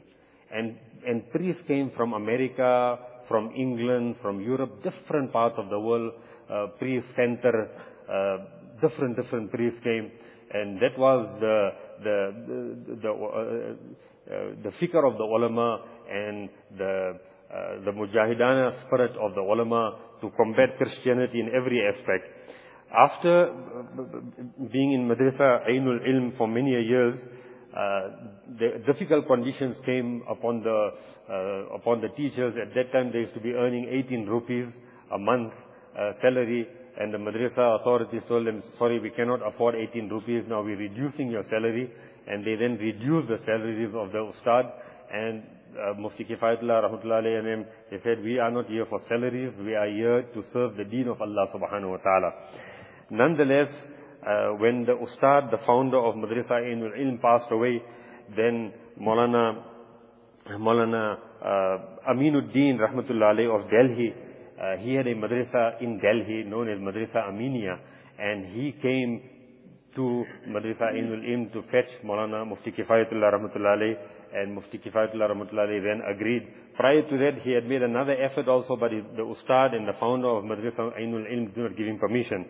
And, and priests came from America, from England, from Europe, different parts of the world, uh, priest center, uh, different, different priests came. And that was the, the, the, the, uh, of the ulama and the, the mujahidana spirit of the ulama to combat Christianity in every aspect. After being in Madrasa Ainul Ilm for many years, uh, the difficult conditions came upon the uh, upon the teachers. At that time, they used to be earning 18 rupees a month uh, salary, and the madrasa authorities told them, "Sorry, we cannot afford 18 rupees. Now we're reducing your salary." And they then reduced the salaries of the ustad. And uh, Mufti Kifayatullah rahmatullahi alayhi, they said, "We are not here for salaries. We are here to serve the Deen of Allah subhanahu wa taala." Nonetheless, uh, when the Ustad, the founder of Madrasa Ainul Ilm passed away, then Maulana, Maulana uh, Aminuddin Rahmatullah of Delhi, uh, he had a madrasa in Delhi known as Madrasa Aminia, and he came to Madrasa Ainul Ilm to fetch Maulana Mufti Kifayatullah Rahmatullah and Mufti Kifayatullah Rahmatullah then agreed. Prior to that, he had made another effort also, but the Ustad and the founder of Madrasa Ainul Ilm did not give him permission.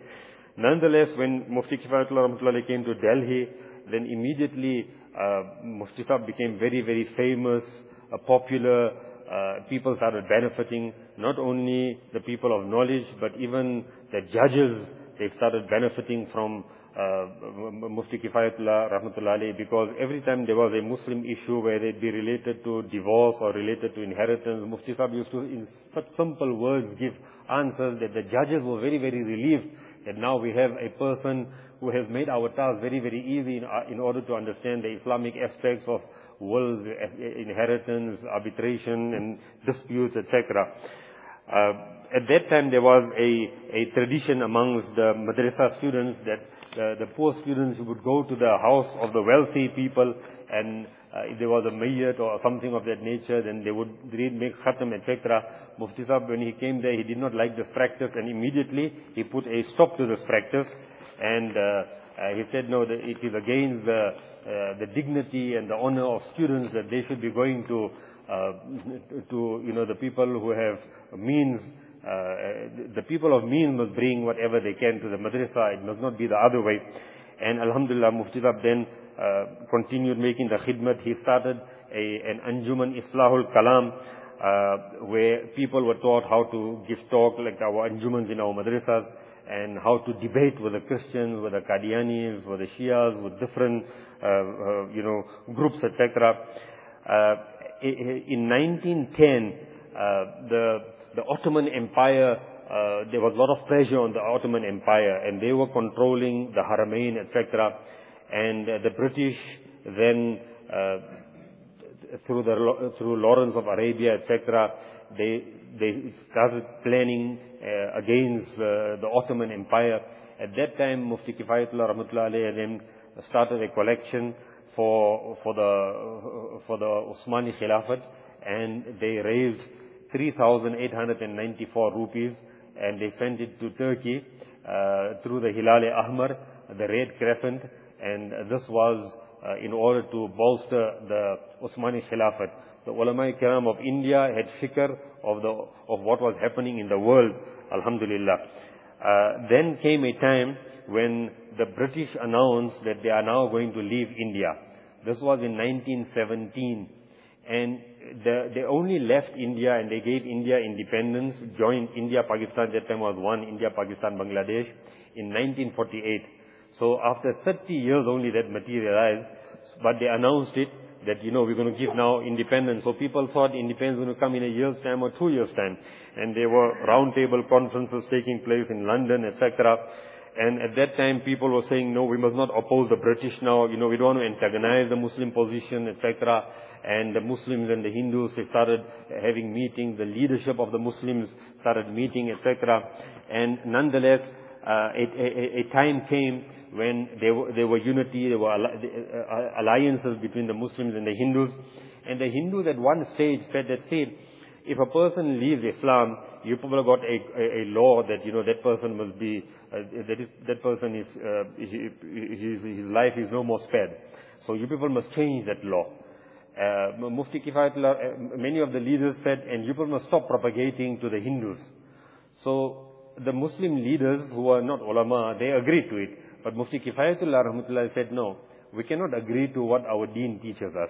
Nonetheless, when Mufti Rahmatullah came to Delhi, then immediately uh, Mufti Sahib became very, very famous, uh, popular. Uh, people started benefiting, not only the people of knowledge, but even the judges, they started benefiting from uh, Mufti Kifayatullah Rahmatullah because every time there was a Muslim issue where it be related to divorce or related to inheritance, Mufti Sahib used to, in such simple words, give answers that the judges were very, very relieved that now we have a person who has made our task very, very easy in, uh, in order to understand the Islamic aspects of will, inheritance, arbitration, and disputes, etc. Uh, at that time, there was a, a tradition amongst the madrasa students that uh, the poor students would go to the house of the wealthy people and uh, if there was a mayyat or something of that nature, then they would read, make khatam, etc. Mufti Sahib, when he came there, he did not like this practice and immediately he put a stop to this practice and uh, uh, he said, no, it is against the, uh, the dignity and the honor of students that they should be going to, uh, to, you know, the people who have means uh, the people of means must bring whatever they can to the madrasa. It must not be the other way. And Alhamdulillah, Mufti Sahib then uh, continued making the khidmat. He started a, an Anjuman Islahul Kalam, uh, where people were taught how to give talk like our Anjumans in our madrasas and how to debate with the Christians, with the Qadianis, with the Shias, with different, uh, uh, you know, groups, etc. Uh, in 1910, uh, the, the Ottoman Empire uh, there was a lot of pressure on the Ottoman Empire and they were controlling the Haramain, etc. And uh, the British then, uh, through, the, through Lawrence of Arabia, etc., they, they started planning uh, against uh, the Ottoman Empire. At that time, Mufti Kifayatullah Rahmatullah then started a collection for, for, the, for the Osmani Khilafat and they raised 3,894 rupees and they sent it to Turkey uh, through the Hilal Ahmar, the Red Crescent, and this was uh, in order to bolster the Osmani Khilafat. The ulama kiram of India had fikr of, the, of what was happening in the world, alhamdulillah. Uh, then came a time when the British announced that they are now going to leave India. This was in 1917. And the, they only left India and they gave India independence, joined India, Pakistan, that time was one, India, Pakistan, Bangladesh, in 1948. So after 30 years only that materialized, but they announced it that, you know, we're going to give now independence. So people thought independence was going to come in a year's time or two years' time. And there were roundtable conferences taking place in London, etc. And at that time, people were saying, no, we must not oppose the British now. You know, we don't want to antagonize the Muslim position, etc. And the Muslims and the Hindus, they started having meetings. The leadership of the Muslims started meeting, etc. And nonetheless, a, a, time came when there were, unity, there were uh, alliances between the Muslims and the Hindus. And the Hindus at one stage said that, see, if a person leaves Islam, you probably got a, a, a, law that, you know, that person must be, uh, that, is, that person is, uh, his, his life is no more spared. So you people must change that law. Uh, Mufti Kifayatullah, uh, many of the leaders said, and you people must stop propagating to the Hindus. So the Muslim leaders who are not ulama, they agreed to it. But Mufti Kifayatullah rahmatullah said, no, we cannot agree to what our deen teaches us.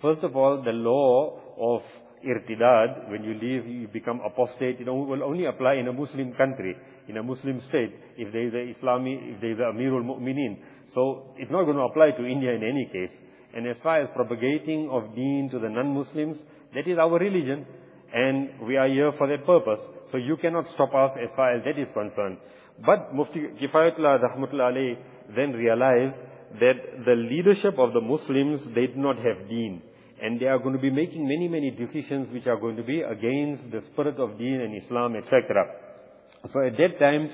First of all, the law of irtidad, when you leave, you become apostate, it will only apply in a Muslim country, in a Muslim state, if there is a Islami, if there is a Amirul Mu'mineen. So, it's not going to apply to India in any case. And as far as propagating of deen to the non-Muslims, that is our religion. And we are here for that purpose. So you cannot stop us as far as that is concerned. But Mufti Kifayatullah Rahmatullah alayhi then realized that the leadership of the Muslims, they do not have deen. And they are going to be making many, many decisions which are going to be against the spirit of deen and Islam, etc. So at that time,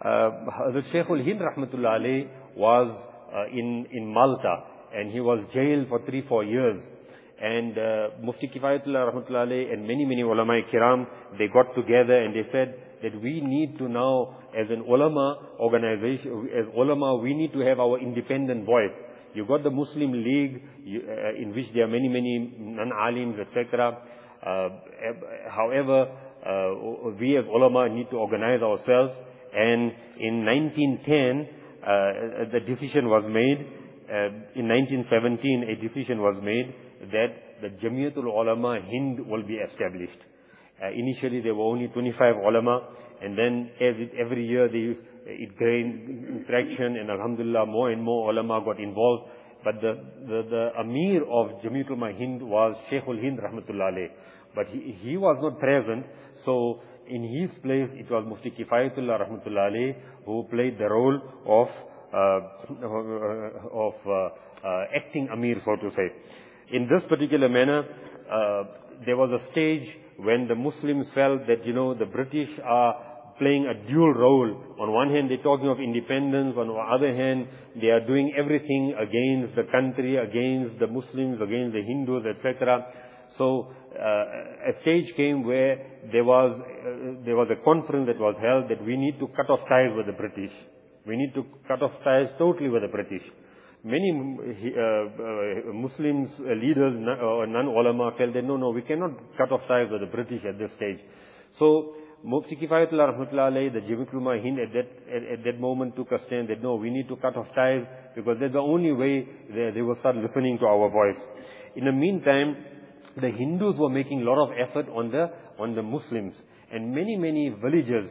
uh, the Shaykhul Hind Rahmatullah alayhi was uh, in, in Malta and he was jailed for three, four years. And uh, Mufti Kifayatullah Rahmatullah alayhi and many, many ulama kiram, they got together and they said that we need to now, as an ulama organization, as ulama, we need to have our independent voice. You got the Muslim League, you, uh, in which there are many, many non-alims, etc. Uh, however, uh, we as ulama need to organize ourselves. And in 1910, uh, the decision was made, uh, in 1917, a decision was made that the Jamiatul Ulama Hind will be established. Uh, initially there were only 25 ulama and then every, every year they, it gained traction and alhamdulillah more and more ulama got involved. But the, the, the Amir of Jamiatul Hind was Shaykhul Hind Rahmatullah. But he, he was not present, so in his place it was Mufti Kifayatullah Rahmatullah who played the role of, uh, of uh, uh, acting Amir so to say. In this particular manner, uh, there was a stage when the Muslims felt that, you know, the British are playing a dual role. On one hand, they're talking of independence. On the other hand, they are doing everything against the country, against the Muslims, against the Hindus, etc. So, uh, a stage came where there was, uh, there was a conference that was held that we need to cut off ties with the British. We need to cut off ties totally with the British many uh, uh, Muslims uh, leaders or uh, non-ulama felt that no, no, we cannot cut off ties with the British at this stage. So Mufti Kifayatullah Rahmatullah Alayhi, the Jimmy Hind at that, at, at, that moment took a stand that no, we need to cut off ties because that's the only way they, they will start listening to our voice. In the meantime, the Hindus were making a lot of effort on the, on the Muslims. And many, many villages,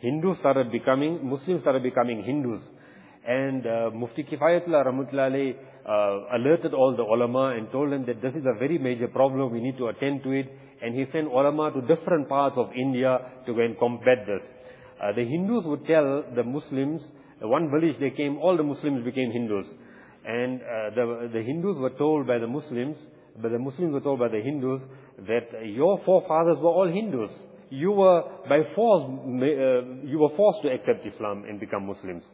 Hindus started becoming, Muslims started becoming Hindus. And uh, Mufti Kifayatullah Rahmatullah uh, alerted all the ulama and told them that this is a very major problem, we need to attend to it. And he sent ulama to different parts of India to go and combat this. Uh, the Hindus would tell the Muslims, the one village they came, all the Muslims became Hindus. And uh, the, the Hindus were told by the Muslims, but the Muslims were told by the Hindus that your forefathers were all Hindus you were by force, uh, you were forced to accept Islam and become Muslims.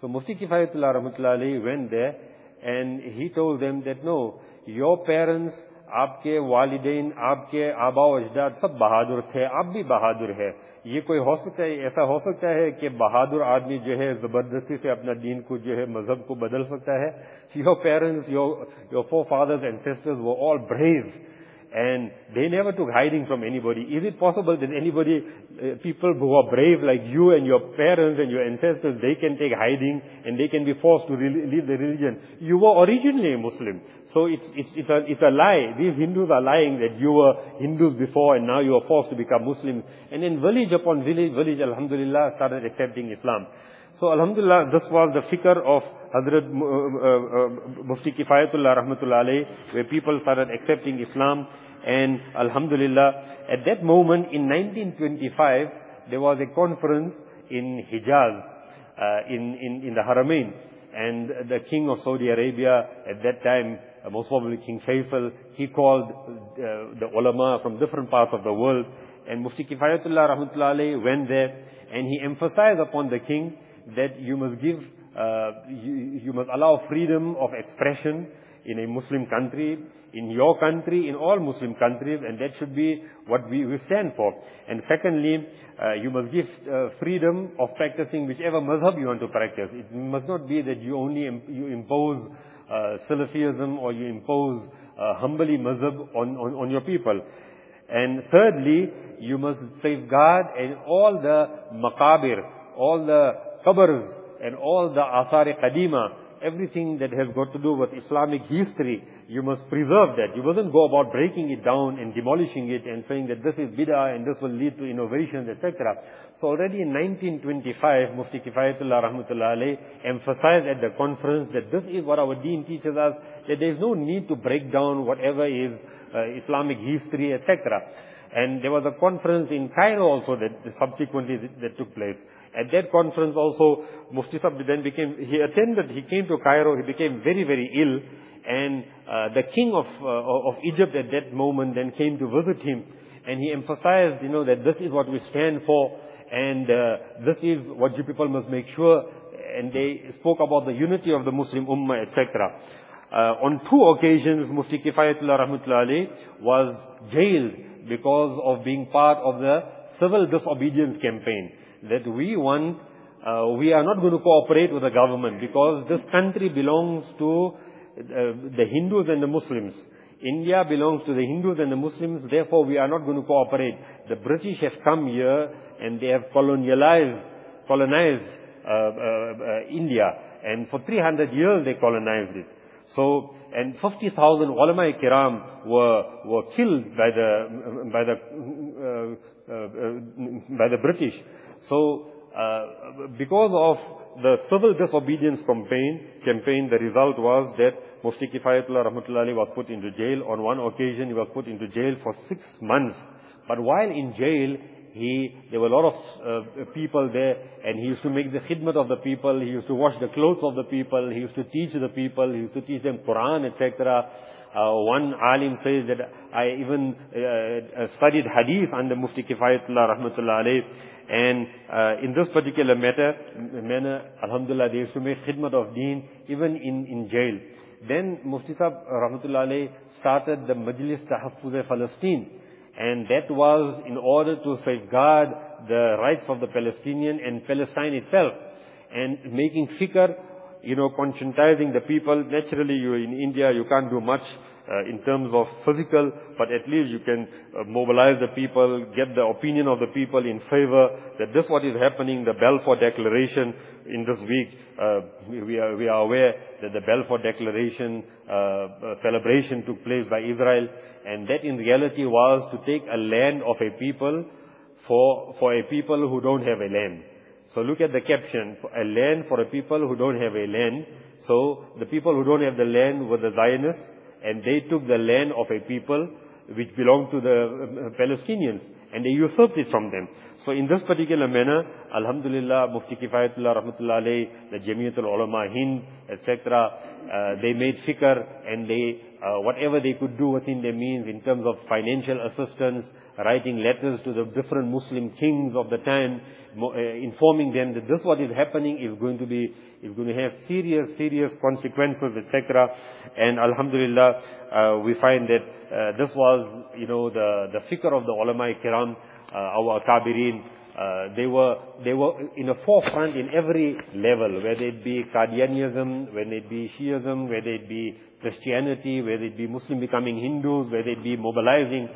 So Mufti Kifayatullah Rahmatullah Ali went there and he told them that no, your parents آپ کے والدین آپ کے آبا و اجداد سب بہادر تھے آپ بھی بہادر ہے یہ کوئی ہو سکتا ہے ایسا ہو سکتا ہے کہ بہادر آدمی جو ہے زبردستی سے اپنا دین کو جو ہے مذہب کو بدل سکتا ہے your parents your forefathers and sisters وہ all brave and they never took hiding from anybody. Is it possible that anybody, uh, people who are brave like you and your parents and your ancestors, they can take hiding and they can be forced to leave the religion? You were originally a Muslim. So it's, it's, it's, a, it's a lie. These Hindus are lying that you were Hindus before and now you are forced to become Muslim. And then village upon village, village, alhamdulillah, started accepting Islam. So alhamdulillah, this was the fikr of Hazrat uh, uh, uh, Mufti Kifayatullah rahmatullah where people started accepting Islam. And Alhamdulillah, at that moment in 1925, there was a conference in Hijaz, uh, in, in, in the Haramain. And the king of Saudi Arabia at that time, most probably King Faisal, he called uh, the ulama from different parts of the world. And Mufti Kifayatullah rahmatullah went there and he emphasized upon the king that you must give, uh, you, you must allow freedom of expression in a Muslim country in your country, in all Muslim countries, and that should be what we, we stand for. And secondly, uh, you must give uh, freedom of practicing whichever mazhab you want to practice. It must not be that you only Im you impose uh, Salafism or you impose uh, humbly mazhab on, on, on your people. And thirdly, you must safeguard and all the maqabir, all the qabrs, and all the athar qadima, everything that has got to do with Islamic history, you must preserve that. You mustn't go about breaking it down and demolishing it and saying that this is bid'ah and this will lead to innovations, etc. So already in 1925, Mufti Kifayatullah Rahmatullah alayh emphasized at the conference that this is what our deen teaches us, that there is no need to break down whatever is uh, Islamic history, etc. And there was a conference in Cairo also that subsequently that took place. At that conference also, Mufti Sahib then became, he attended, he came to Cairo, he became very, very ill. And uh, the king of, uh, of Egypt at that moment then came to visit him. And he emphasized, you know, that this is what we stand for. And uh, this is what you people must make sure. And they spoke about the unity of the Muslim Ummah, etc. Uh, on two occasions, Mufti Kifayatullah Rahmatullah was jailed because of being part of the civil disobedience campaign. That we want, uh, we are not going to cooperate with the government because this country belongs to uh, the Hindus and the Muslims. India belongs to the Hindus and the Muslims, therefore we are not going to cooperate. The British have come here and they have colonialized, colonized uh, uh, uh India. And for 300 years they colonized it. So, and 50,000 ulama kiram were, were killed by the, by the, uh, uh, by the British. So, uh, because of the civil disobedience campaign, campaign, the result was that Mufti Kifayatullah Rahmatullahi was put into jail. On one occasion, he was put into jail for six months. But while in jail, he, there were a lot of uh, people there and he used to make the khidmat of the people, he used to wash the clothes of the people, he used to teach the people, he used to teach them Quran, etc. Uh, one alim says that I even uh, uh studied hadith under Mufti Kifayatullah rahmatullah alayh and uh, in this particular matter, manner, alhamdulillah, they used to make khidmat of deen even in, in jail. Then Mufti Sahib rahmatullah alayh started the Majlis Tahaffuz Palestine and that was in order to safeguard the rights of the Palestinian and Palestine itself. And making fikr, you know, conscientizing the people. Naturally, you in India, you can't do much uh, in terms of physical, but at least you can uh, mobilize the people, get the opinion of the people in favor that this what is happening, the Balfour Declaration in this week, uh, we, are, we are aware that the Balfour Declaration uh, uh, celebration took place by Israel, and that in reality was to take a land of a people for, for a people who don't have a land. So look at the caption, a land for a people who don't have a land. So the people who don't have the land were the Zionists, and they took the land of a people which belonged to the uh, Palestinians and they usurped it from them. So in this particular manner, Alhamdulillah, Mufti Kifayatullah Rahmatullah the Jamiatul Ulama Hind, etc., uh, they made fikr and they uh, whatever they could do within their means in terms of financial assistance, writing letters to the different Muslim kings of the time, uh, informing them that this what is happening is going to be, is going to have serious, serious consequences, etc. And Alhamdulillah, uh, we find that uh, this was, you know, the, the fikr of the ulama kiram, uh, our kabirin, uh, they were they were in a forefront in every level, whether it be Qadianism, whether it be Shiism, whether it be Christianity, whether it be Muslim becoming Hindus, whether it be mobilizing.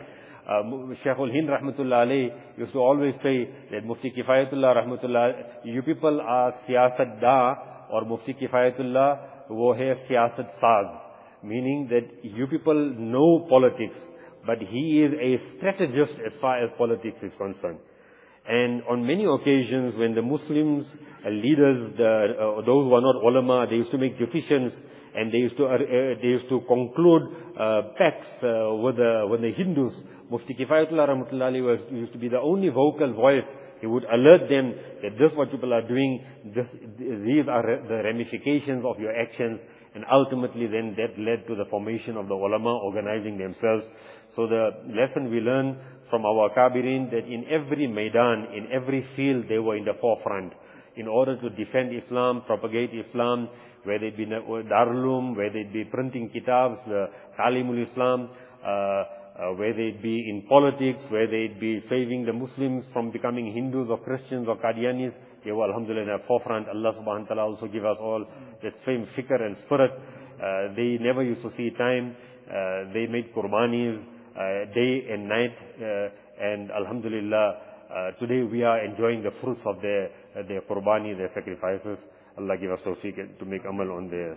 Uh, Shaykh al-Hind rahmatullah alayhi used to always say that Mufti Kifayatullah rahmatullah, you people are siyasat da or Mufti Kifayatullah wo hai siyasat. Meaning that you people know politics, but he is a strategist as far as politics is concerned. And on many occasions when the Muslims, uh, leaders, the, uh, those who are not ulama, they used to make decisions and they used to, uh, uh they used to conclude uh, pacts uh, with, the, with the Hindus. Mufti Kifayatullah Rahmatullahi was, used to be the only vocal voice. He would alert them that this what people are doing, this, these are the ramifications of your actions. And ultimately then that led to the formation of the ulama organizing themselves. So the lesson we learn from our Kabirin that in every Maidan, in every field, they were in the forefront. In order to defend Islam, propagate Islam, whether it be Darulum, whether it be printing kitabs, uh, Talimul Islam, uh, uh, whether it be in politics, whether it be saving the Muslims from becoming Hindus or Christians or Qadianis, they were alhamdulillah in the forefront. Allah subhanahu wa ta'ala also give us all that same fikr and spirit. Uh, they never used to see time. Uh, they made qurbanis. Uh, day and night. Uh, and Alhamdulillah, uh, today we are enjoying the fruits of their, their qurbani, their sacrifices. Allah give us tawfiq to make amal on their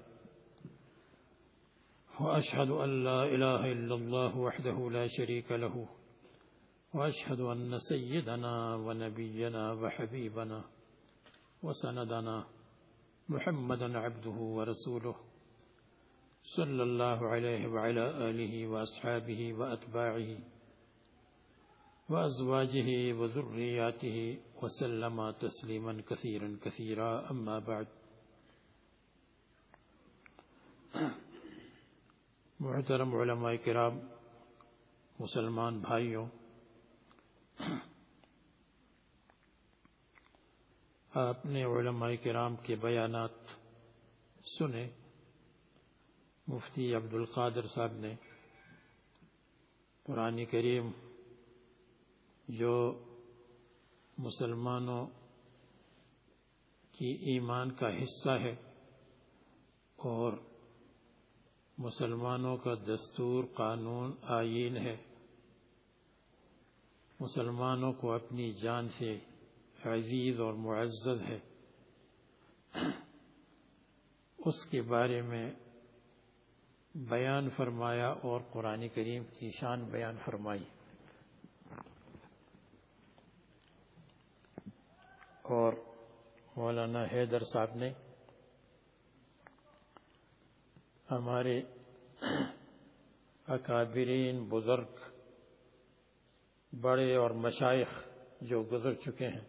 وأشهد أن لا إله إلا الله وحده لا شريك له، وأشهد أن سيدنا ونبينا وحبيبنا وسندنا محمدا عبده ورسوله صلى الله عليه وعلى آله وأصحابه وأتباعه وأزواجه وذرياته وسلم تسليما كثيرا كثيرا، أما بعد. محترم علماء کرام، مسلمان بھائیوں، آپ نے علماء کرام کے بیانات سنے۔ مفتی عبد القادر صاحب نے قرآن کریم جو مسلمانوں کی ایمان کا حصہ ہے اور مسلمانوں کا دستور قانون آئین ہے۔ مسلمانوں کو اپنی جان سے عزیز اور معزز ہے۔ اس کے بارے میں بیان فرمایا اور قرآن کریم کی شان بیان فرمائی۔ اور مولانا حیدر صاحب نے ہمارے اکابرین، بزرگ، بڑے اور مشائق جو گزر چکے ہیں،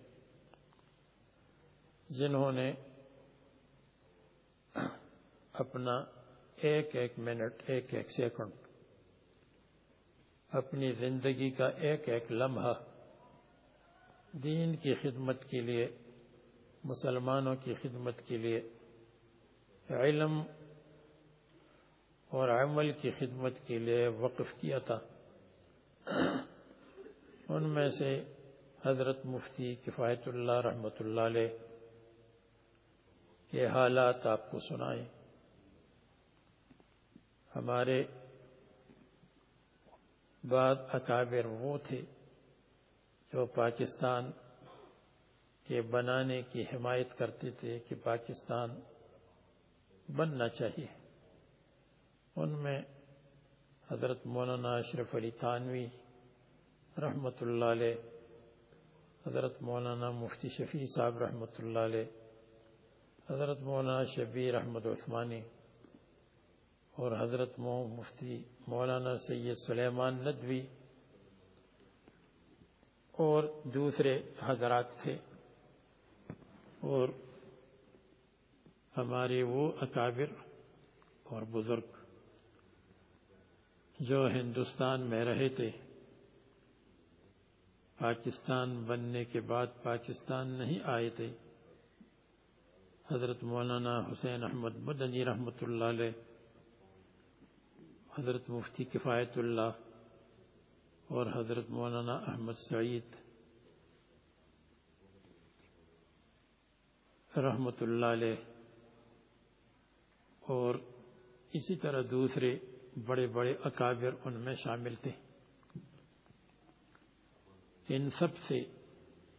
جنہوں نے اپنا ایک ایک منٹ، ایک ایک سیکنڈ اپنی زندگی کا ایک ایک لمحہ دین کی خدمت کے لیے، مسلمانوں کی خدمت کے لیے علم اور عمل کی خدمت کے لیے وقف کیا تھا۔ ان میں سے حضرت مفتی کفایت اللہ رحمۃ اللہ علیہ کے حالات آپ کو سنائیں۔ ہمارے بعد اکابر وہ تھے جو پاکستان کے بنانے کی حمایت کرتے تھے کہ پاکستان بننا چاہیے۔ ان میں حضرت مولانا اشرف علی تانوی رحمۃ اللہ علیہ، حضرت مولانا مفتی شفیع صاحب رحمۃ اللہ علیہ، حضرت مولانا شبیر احمد عثمانی اور حضرت مفتی مولانا سید سلیمان ندوی اور دوسرے حضرات تھے۔ اور ہمارے وہ اکابر اور بزرگ جو ہندوستان میں رہے تھے، پاکستان بننے کے بعد پاکستان نہیں آئے تھے۔ حضرت مولانا حسین احمد مدنی رحمۃ اللہ علیہ، حضرت مفتی کفایت اللہ، اور حضرت مولانا احمد سعید رحمۃ اللہ علیہ، اور اسی طرح دوسرے بڑے بڑے اکابر ان میں شامل تھے۔ ان سب سے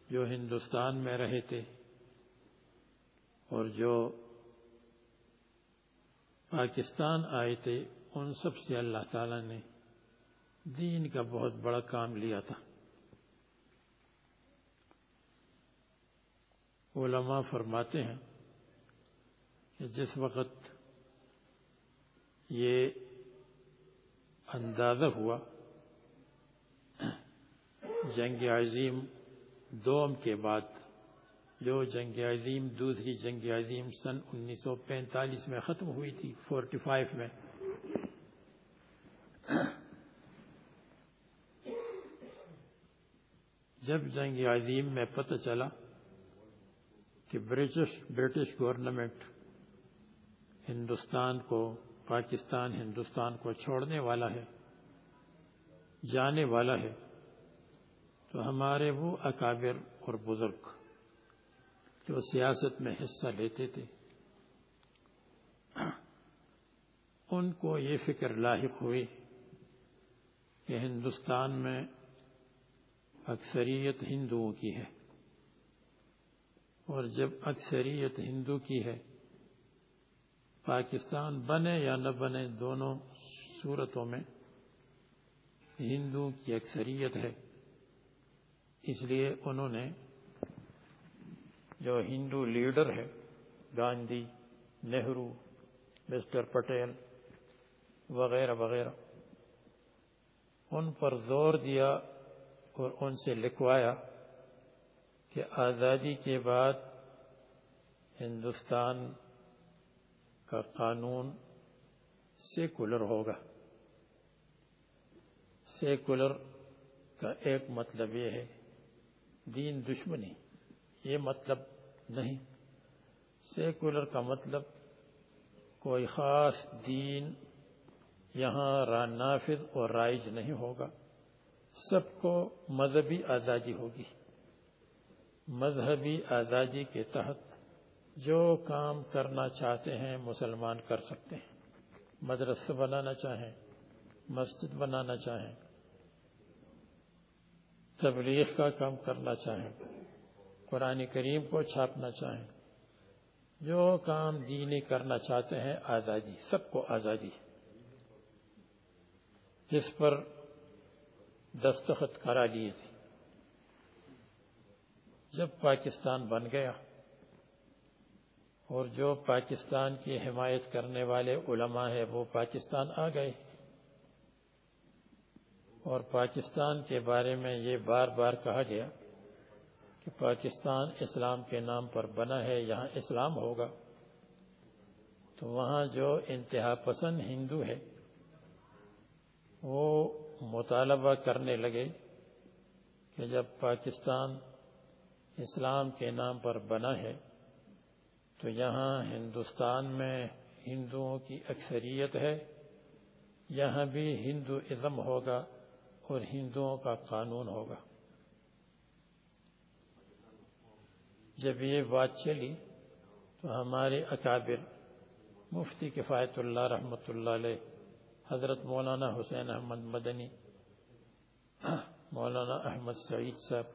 جو ہندوستان میں رہے تھے اور جو پاکستان آئے تھے، ان سب سے اللہ تعالی نے دین کا بہت بڑا کام لیا تھا۔ علماء فرماتے ہیں کہ جس وقت یہ اندازہ ہوا۔ جنگ عظیم دوم کے بعد، جو جنگ عظیم، دوسری جنگ عظیم سن انیس سو پینتالیس میں ختم ہوئی تھی فورٹی فائیو میں۔ جب جنگ عظیم میں پتہ چلا کہ برٹش برٹش گورنمنٹ ہندوستان کو پاکستان، ہندوستان کو چھوڑنے والا ہے، جانے والا ہے، تو ہمارے وہ اکابر اور بزرگ جو سیاست میں حصہ لیتے تھے، ان کو یہ فکر لاحق ہوئی کہ ہندوستان میں اکثریت ہندوؤں کی ہے۔ اور جب اکثریت ہندو کی ہے پاکستان بنے یا نہ بنے دونوں صورتوں میں ہندو کی اکثریت ہے۔ اس لیے انہوں نے جو ہندو لیڈر ہے، گاندھی، نہرو، مسٹر پٹیل وغیرہ وغیرہ، ان پر زور دیا اور ان سے لکھوایا کہ آزادی کے بعد ہندوستان کا قانون سیکولر ہوگا۔ سیکولر کا ایک مطلب یہ ہے، دین دشمنی۔ یہ مطلب نہیں۔ سیکولر کا مطلب کوئی خاص دین یہاں را نافذ اور رائج نہیں ہوگا۔ سب کو مذہبی آزادی ہوگی۔ مذہبی آزادی کے تحت جو کام کرنا چاہتے ہیں، مسلمان کر سکتے ہیں۔ مدرسہ بنانا چاہیں، مسجد بنانا چاہیں، تبلیغ کا کام کرنا چاہیں، قرآن کریم کو چھاپنا چاہیں۔ جو کام دینی کرنا چاہتے ہیں، آزادی، سب کو آزادی۔ جس پر دستخط کرا لیے تھے۔ جب پاکستان بن گیا اور جو پاکستان کی حمایت کرنے والے علماء ہیں، وہ پاکستان آ گئے۔ اور پاکستان کے بارے میں یہ بار بار کہا گیا کہ پاکستان اسلام کے نام پر بنا ہے، یہاں اسلام ہوگا۔ تو وہاں جو انتہا پسند ہندو ہے، وہ مطالبہ کرنے لگے کہ جب پاکستان اسلام کے نام پر بنا ہے تو یہاں ہندوستان میں ہندوؤں کی اکثریت ہے، یہاں بھی ہندو ازم ہوگا اور ہندوؤں کا قانون ہوگا۔ جب یہ بات چلی تو ہمارے اکابر مفتی کفایت اللہ رحمۃ اللہ علیہ، حضرت مولانا حسین احمد مدنی، مولانا احمد سعید صاحب،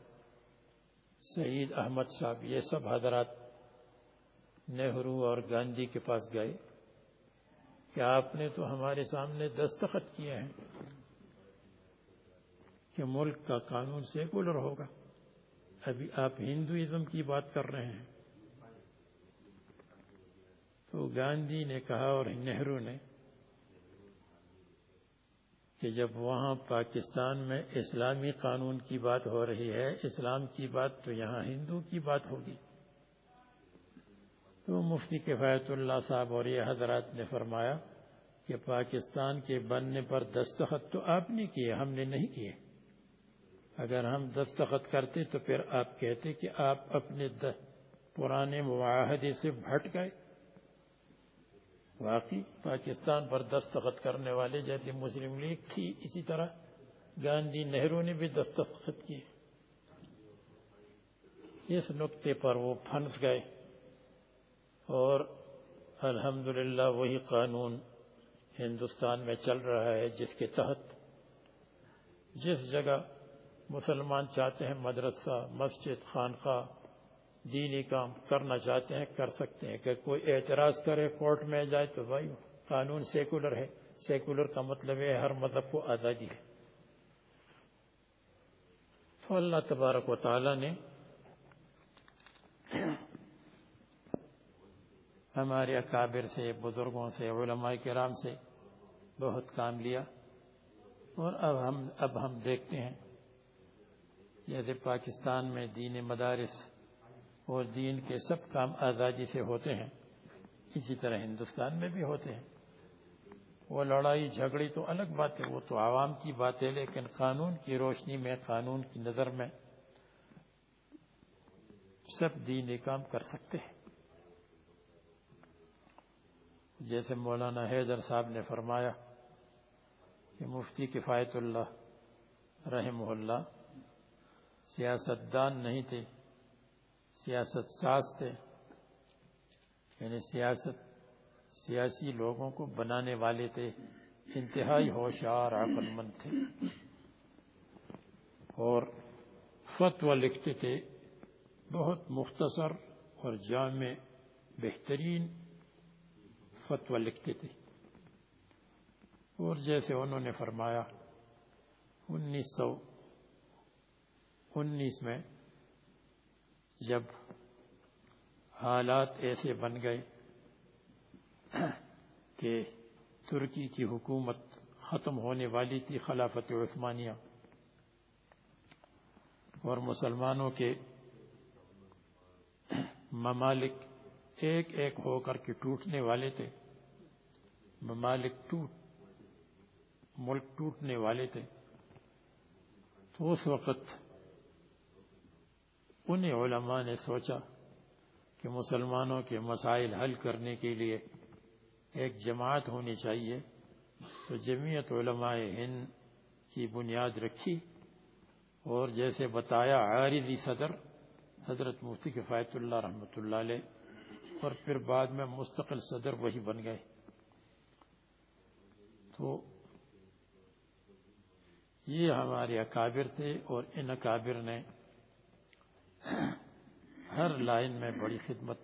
سعید احمد صاحب، یہ سب حضرات نہرو اور گاندھی کے پاس گئے۔ کہ آپ نے تو ہمارے سامنے دستخط کیے ہیں کہ ملک کا قانون سیکولر ہوگا۔ ابھی آپ ہندوازم کی بات کر رہے ہیں۔ تو گاندھی نے کہا اور نہرو نے کہ جب وہاں پاکستان میں اسلامی قانون کی بات ہو رہی ہے، اسلام کی بات تو یہاں ہندو کی بات ہوگی۔ تو مفتی کفایت اللہ صاحب اور یہ حضرات نے فرمایا کہ پاکستان کے بننے پر دستخط تو آپ نے کیے، ہم نے نہیں کیے۔ اگر ہم دستخط کرتے تو پھر آپ کہتے کہ آپ اپنے پرانے معاہدے سے بھٹ گئے۔ واقعی پاکستان پر دستخط کرنے والے جیسے مسلم لیگ تھی، اسی طرح گاندھی نہرو نے بھی دستخط کیے۔ اس نقطے پر وہ پھنس گئے۔ اور الحمدللہ وہی قانون ہندوستان میں چل رہا ہے جس کے تحت جس جگہ مسلمان چاہتے ہیں مدرسہ، مسجد، خانقاہ، دینی کام کرنا چاہتے ہیں، کر سکتے ہیں۔ کہ کوئی اعتراض کرے کورٹ میں جائے تو بھائی قانون سیکولر ہے۔ سیکولر کا مطلب ہے، ہر مذہب کو آزادی ہے۔ تو اللہ تبارک و تعالی نے ہمارے اکابر سے، بزرگوں سے، علماء کرام سے بہت کام لیا اور اب ہم اب ہم دیکھتے ہیں۔ جیسے پاکستان میں دین مدارس اور دین کے سب کام آزادی سے ہوتے ہیں۔ اسی طرح ہندوستان میں بھی ہوتے ہیں۔ وہ لڑائی جھگڑی تو الگ بات ہے، وہ تو عوام کی بات ہے، لیکن قانون کی روشنی میں، قانون کی نظر میں سب دینی کام کر سکتے ہیں۔ جیسے مولانا حیدر صاحب نے فرمایا کہ مفتی کفایت اللہ رحمہ اللہ سیاست دان نہیں تھے سیاست ساز تھے یعنی سیاست سیاسی لوگوں کو بنانے والے تھے، انتہائی ہوشیار، عقل مند تھے۔ اور فتویٰ لکھتے تھے، بہت مختصر اور جامع، بہترین فتویٰ لکھتے تھے اور جیسے انہوں نے فرمایا، انیس سو انیس میں جب حالات ایسے بن گئے کہ ترکی کی حکومت ختم ہونے والی تھی، خلافت عثمانیہ، اور مسلمانوں کے ممالک ایک ایک ہو کر کے ٹوٹنے والے تھے۔ ممالک ٹوٹ، ملک ٹوٹنے والے تھے۔ تو اس وقت انہیں علماء نے سوچا کہ مسلمانوں کے مسائل حل کرنے کے لیے ایک جماعت ہونی چاہیے۔ تو جمعیت علماء ہند کی بنیاد رکھی اور جیسے بتایا عارضی صدر حضرت مفتی کفایت اللہ رحمۃ اللہ علیہ، اور پھر بعد میں مستقل صدر وہی بن گئے۔ تو یہ ہمارے اکابر تھے اور ان اکابر نے ہر لائن میں بڑی خدمت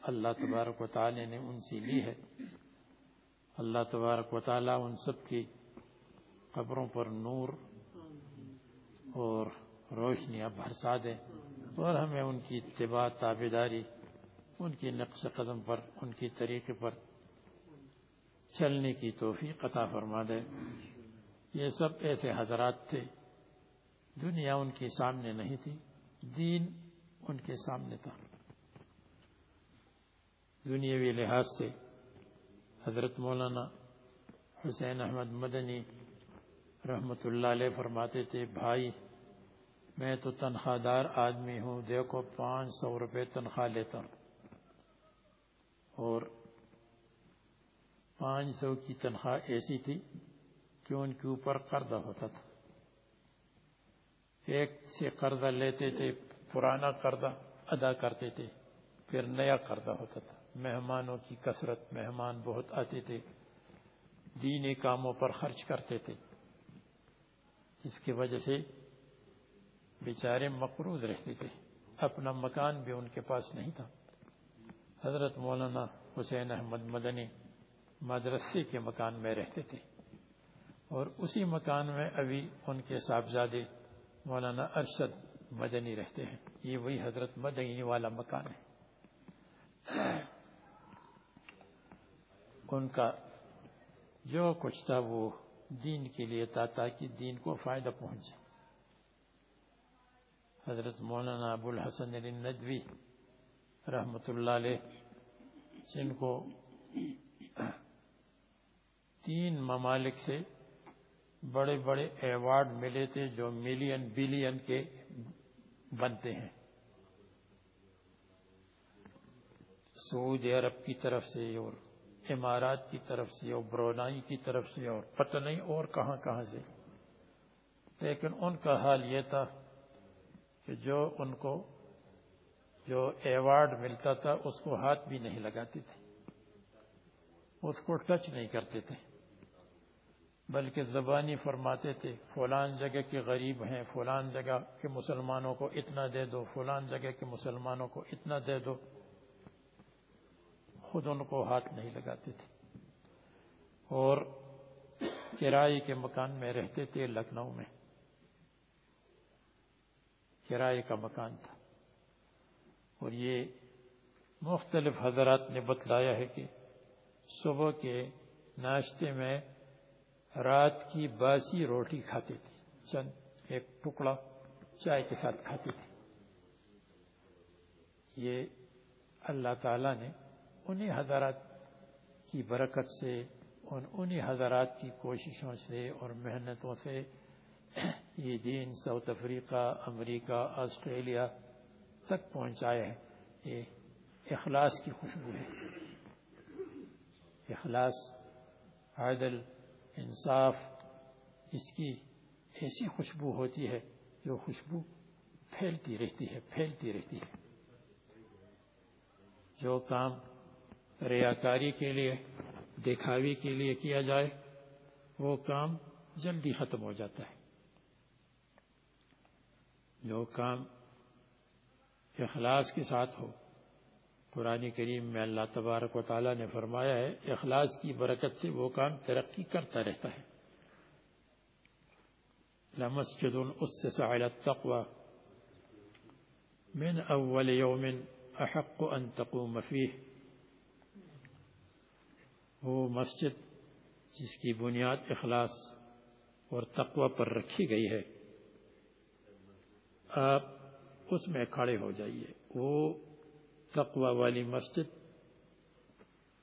اللہ تبارک و تعالی نے ان سے لی ہے۔ اللہ تبارک و تعالی ان سب کی قبروں پر نور اور روشنیاں برسا دے اور ہمیں ان کی اتباع تابیداری ان کی نقش قدم پر، ان کی طریقے پر چلنے کی توفیق عطا فرما دے۔ یہ سب ایسے حضرات تھے۔ دنیا ان کے سامنے نہیں تھی، دین ان کے سامنے تھا۔ دنیاوی لحاظ سے حضرت مولانا حسین احمد مدنی رحمت اللہ علیہ فرماتے تھے، بھائی، میں تو تنخواہ دار آدمی ہوں، دیکھو پانچ سو روپے تنخواہ لیتا ہوں۔ اور پانچ سو کی تنخواہ ایسی تھی کہ ان کے اوپر قرضہ ہوتا تھا۔ ایک سے قرضہ لیتے تھے، پرانا قرضہ ادا کرتے تھے، پھر نیا قرضہ ہوتا تھا۔ مہمانوں کی کثرت، مہمان بہت آتے تھے، دینی کاموں پر خرچ کرتے تھے۔ جس کی وجہ سے بیچارے مقروض رہتے تھے۔ اپنا مکان بھی ان کے پاس نہیں تھا۔ حضرت مولانا حسین احمد مدنی مدرسے کے مکان میں رہتے تھے۔ اور اسی مکان میں ابھی ان کے صاحبزادے مولانا ارشد مدنی رہتے ہیں۔ یہ وہی حضرت مدنی والا مکان ہے۔ ان کا جو کچھ تھا وہ دین کے لیے تھا تاکہ دین کو فائدہ پہنچے۔ حضرت مولانا ابو الحسن ندوی رحمت اللہ علیہ، جن کو تین ممالک سے بڑے بڑے ایوارڈ ملے تھے جو ملین بلین کے بنتے ہیں۔ سعودی عرب کی طرف سے اور امارات کی طرف سے اور برونائی کی طرف سے اور پتہ نہیں اور کہاں کہاں سے۔ لیکن ان کا حال یہ تھا کہ جو ان کو جو ایوارڈ ملتا تھا اس کو ہاتھ بھی نہیں لگاتے تھے۔ اس کو ٹچ نہیں کرتے تھے۔ بلکہ زبانی فرماتے تھے، فلان جگہ کے غریب ہیں، فلان جگہ کے مسلمانوں کو اتنا دے دو، فلان جگہ کے مسلمانوں کو اتنا دے دو۔ خود ان کو ہاتھ نہیں لگاتے تھے۔ اور کرائے کے مکان میں رہتے تھے لکھنؤ میں۔ کرائے کا مکان تھا۔ اور یہ مختلف حضرات نے بتلایا ہے کہ صبح کے ناشتے میں رات کی باسی روٹی کھاتے تھے۔ چند ایک ٹکڑا چائے کے ساتھ کھاتے تھے۔ یہ اللہ تعالی نے انہی حضرات کی برکت سے، ان انہی حضرات کی کوششوں سے اور محنتوں سے یہ دین ساؤتھ افریقہ، امریکہ، آسٹریلیا تک پہنچائے ہیں۔ یہ اخلاص کی خوشبو ہے۔ اخلاص عادل انصاف، اس کی ایسی خوشبو ہوتی ہے جو خوشبو پھیلتی رہتی ہے، پھیلتی رہتی ہے۔ جو کام ریاکاری کے لیے، دکھاوی کے لیے کیا جائے، وہ کام جلدی ختم ہو جاتا ہے۔ جو کام اخلاص کے ساتھ ہو قرآن کریم میں اللہ تبارک و تعالیٰ نے فرمایا ہے، اخلاص کی برکت سے وہ کام ترقی کرتا رہتا ہے۔ لمسجد اسس على التقوى من اول يوم احق ان تقوم فيه وہ مسجد جس کی بنیاد اخلاص اور تقوی پر رکھی گئی ہے۔ آپ اس میں کھڑے ہو جائیے۔ وہ تقوی والی مسجد،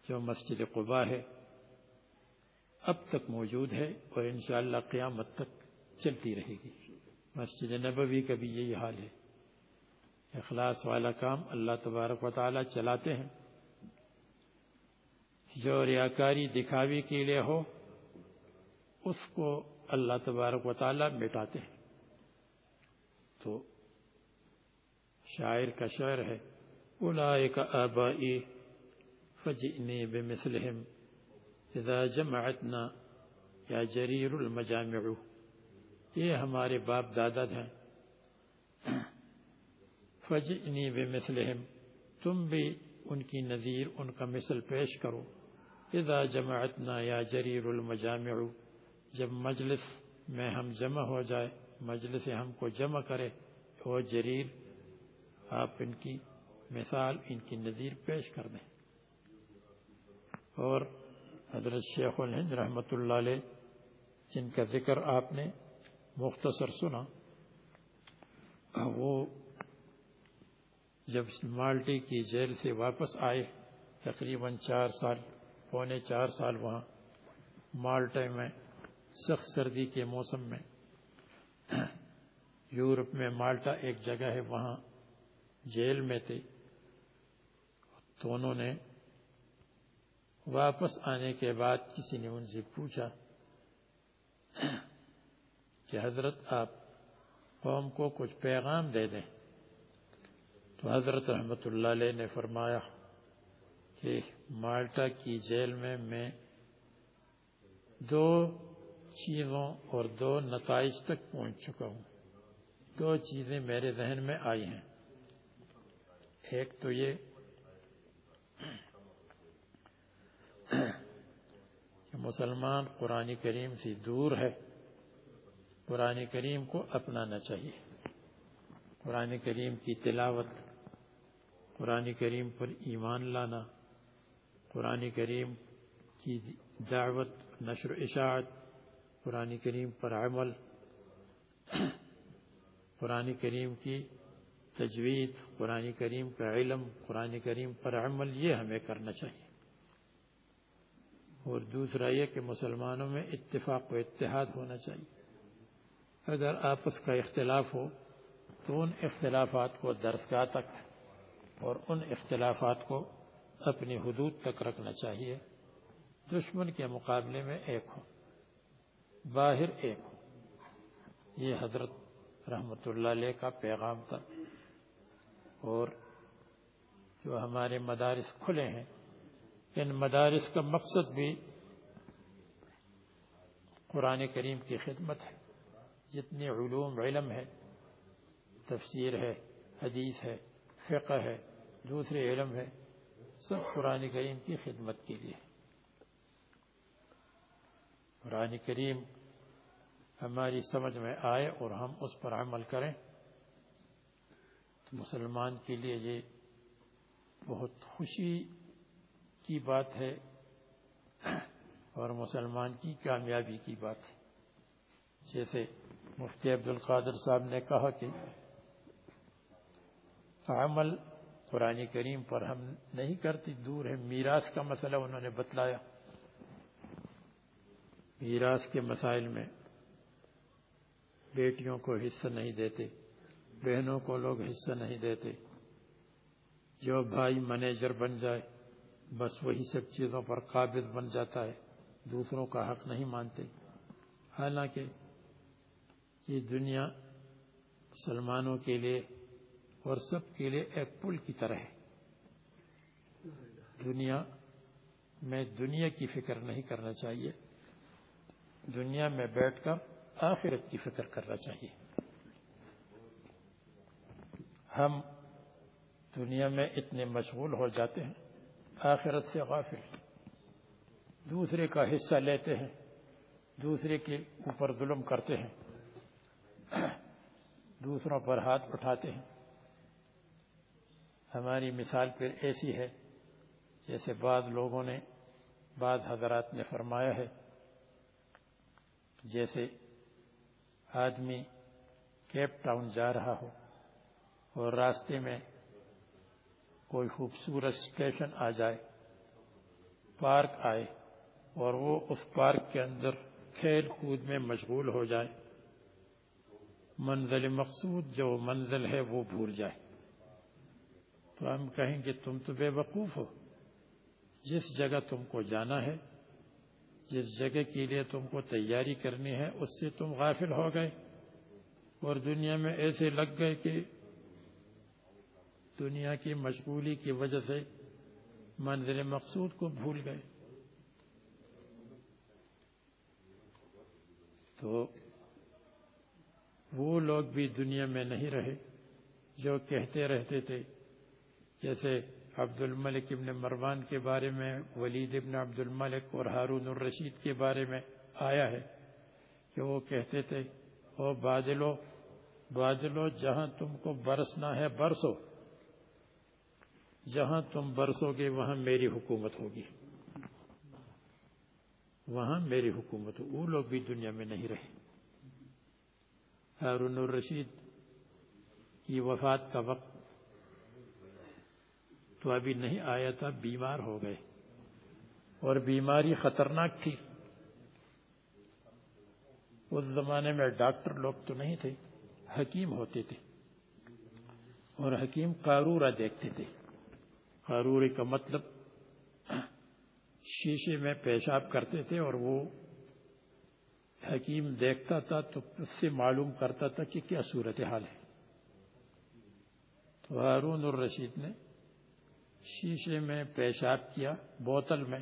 جو مسجد قبا ہے، اب تک موجود ہے اور انشاءاللہ قیامت تک چلتی رہے گی۔ مسجد نبوی کا بھی یہی حال ہے۔ اخلاص والا کام اللہ تبارک و تعالی چلاتے ہیں۔ جو ریاکاری دکھاوی کے لیے ہو، اس کو اللہ تبارک و تعالی مٹاتے ہیں۔ تو شاعر کا شعر ہے أولئك آبائي فجئني بمثلهم. إذا جمعتنا یا جریر المجامع. یہ ہمارے باپ دادا ہیں. فجئنی بمثلهم. تم بھی ان کی نظیر، ان کا مثل پیش کرو. اذا جمعتنا یا جریر المجامع. جب مجلس میں ہم جمع ہو جائے، مجلس ہم کو جمع کرے وہ جریر، آپ ان کی مثال ان کی نظیر پیش کر دیں۔ اور حضرت شیخ الہند رحمۃ اللہ علیہ، جن کا ذکر آپ نے مختصر سنا، وہ جب مالٹی کی جیل سے واپس آئے، تقریباً چار سال، پونے چار سال وہاں مالٹے میں، سخت سردی کے موسم میں، یورپ میں مالٹا ایک جگہ ہے، وہاں جیل میں تھے۔ تو انہوں نے واپس آنے کے بعد کسی نے ان سے پوچھا کہ حضرت آپ قوم کو کچھ پیغام دے دیں۔ تو حضرت رحمت اللہ علیہ نے فرمایا کہ مالٹا کی جیل میں میں دو چیزوں اور دو نتائج تک پہنچ چکا ہوں۔ دو چیزیں میرے ذہن میں آئی ہیں۔ ایک تو یہ کہ مسلمان قرآن کریم سے دور ہے۔ قرآن کریم کو اپنانا چاہیے۔ قرآن کریم کی تلاوت، قرآن کریم پر ایمان لانا، قرآن کریم کی دعوت، نشر اشاعت، قرآن کریم پر عمل، قرآن کریم کی تجوید، قرآن کریم کا علم، قرآن کریم پر عمل، یہ ہمیں کرنا چاہیے۔ اور دوسرا یہ کہ مسلمانوں میں اتفاق و اتحاد ہونا چاہیے۔ اگر آپس کا اختلاف ہو، تو ان اختلافات کو درسگاہ تک اور ان اختلافات کو اپنی حدود تک رکھنا چاہیے۔ دشمن کے مقابلے میں ایک ہو، باہر ایک ہو۔ یہ حضرت رحمت اللہ علیہ کا پیغام تھا۔ اور جو ہمارے مدارس کھلے ہیں ان مدارس کا مقصد بھی قرآن کریم کی خدمت ہے۔ جتنے علوم، علم ہے، تفسیر ہے، حدیث ہے، فقہ ہے، دوسرے علم ہے، سب قرآن کریم کی خدمت کے لیے۔ قرآن کریم ہماری سمجھ میں آئے اور ہم اس پر عمل کریں تو مسلمان کے لیے یہ بہت خوشی کی بات ہے اور مسلمان کی کامیابی کی بات ہے۔ جیسے مفتی عبد القادر صاحب نے کہا کہ عمل قرآن کریم پر ہم نہیں کرتے، دور ہے۔ میراث کا مسئلہ انہوں نے بتلایا۔ میراث کے مسائل میں بیٹیوں کو حصہ نہیں دیتے، بہنوں کو لوگ حصہ نہیں دیتے۔ جو بھائی منیجر بن جائے بس وہی سب چیزوں پر قابض بن جاتا ہے، دوسروں کا حق نہیں مانتے۔ حالانکہ یہ دنیا مسلمانوں کے لیے اور سب کے لیے ایک پل کی طرح ہے۔ دنیا میں دنیا کی فکر نہیں کرنا چاہیے۔ دنیا میں بیٹھ کر آخرت کی فکر کرنا چاہیے۔ ہم دنیا میں اتنے مشغول ہو جاتے ہیں۔ آخرت سے غافل۔ دوسرے کا حصہ لیتے ہیں، دوسرے کے اوپر ظلم کرتے ہیں، دوسروں پر ہاتھ اٹھاتے ہیں۔ ہماری مثال پھر ایسی ہے جیسے بعض لوگوں نے، بعض حضرات نے فرمایا ہے، جیسے آدمی کیپ ٹاؤن جا رہا ہو اور راستے میں کوئی خوبصورت اسٹیشن آ جائے، پارک آئے اور وہ اس پارک کے اندر کھیل کود میں مشغول ہو جائے۔ منزل مقصود جو منزل ہے وہ بھول جائے۔ تو ہم کہیں گے، تم تو بے وقوف ہو۔ جس جگہ تم کو جانا ہے، جس جگہ کے لیے تم کو تیاری کرنی ہے، اس سے تم غافل ہو گئے۔ اور دنیا میں ایسے لگ گئے کہ دنیا کی مشغولی کی وجہ سے منزل مقصود کو بھول گئے۔ تو وہ لوگ بھی دنیا میں نہیں رہے جو کہتے رہتے تھے۔ جیسے عبد الملک ابن مروان کے بارے میں، ولید ابن عبد الملک اور ہارون الرشید کے بارے میں آیا ہے کہ وہ کہتے تھے، او بادلو بادلو جہاں تم کو برسنا ہے برسو۔ جہاں تم برسو گے، وہاں میری حکومت ہوگی۔ وہاں میری حکومت ہو۔ وہ لوگ بھی دنیا میں نہیں رہے۔ ہارون الرشید کی وفات کا وقت تو ابھی نہیں آیا تھا، بیمار ہو گئے۔ اور بیماری خطرناک تھی۔ اس زمانے میں ڈاکٹر لوگ تو نہیں تھے، حکیم ہوتے تھے۔ اور حکیم قارورہ دیکھتے تھے۔ قارورے کا مطلب شیشے میں پیشاب کرتے تھے اور وہ حکیم دیکھتا تھا تو اس سے معلوم کرتا تھا کہ کیا صورت حال ہے۔ تو ہارون الرشید نے شیشے میں پیشاب کیا، بوتل میں،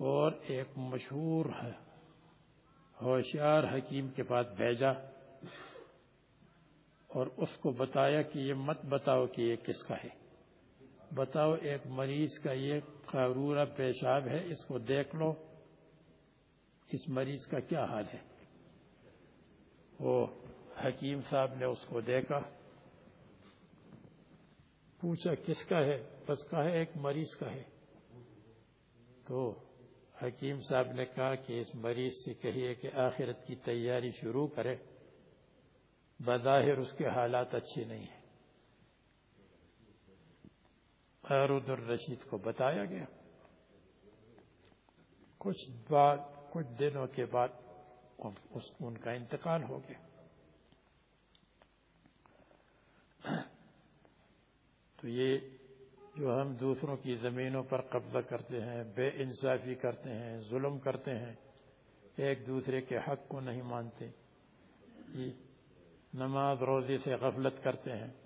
اور ایک مشہور ہوشیار حکیم کے پاس بھیجا اور اس کو بتایا کہ یہ مت بتاؤ کہ یہ کس کا ہے۔ بتاؤ ایک مریض کا یہ قارورہ پیشاب ہے، اس کو دیکھ لو۔ اس مریض کا کیا حال ہے؟ وہ حکیم صاحب نے اس کو دیکھا۔ پوچھا، کس کا ہے؟ بس کہا، ایک مریض کا ہے۔ تو حکیم صاحب نے کہا کہ اس مریض سے کہیے کہ آخرت کی تیاری شروع کرے۔ بظاہر اس کے حالات اچھے نہیں ہیں۔ ہارود الرشید کو بتایا گیا۔ کچھ بعد، کچھ دنوں کے بعد ان کا انتقال ہو گیا۔ تو یہ جو ہم دوسروں کی زمینوں پر قبضہ کرتے ہیں، بے انصافی کرتے ہیں، ظلم کرتے ہیں، ایک دوسرے کے حق کو نہیں مانتے نماز روزی سے غفلت کرتے ہیں۔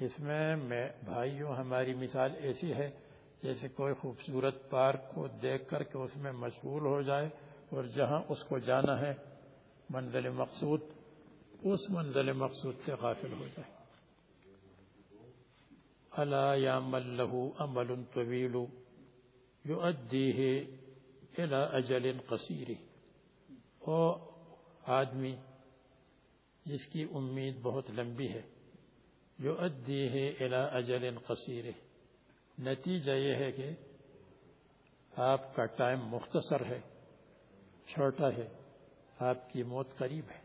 اس میں میں بھائیوں ہماری مثال ایسی ہے، جیسے کوئی خوبصورت پارک کو دیکھ کر کے اس میں مشغول ہو جائے اور جہاں اس کو جانا ہے، منزل مقصود، اس منزل مقصود سے غافل ہو جائے۔ الا يعمل له عمل طويل يؤديه الى اجل قصير او آدمی، جس کی امید بہت لمبی ہے۔ يؤديه الى اجل قصير نتیجہ یہ ہے کہ آپ کا ٹائم مختصر ہے، چھوٹا ہے، آپ کی موت قریب ہے۔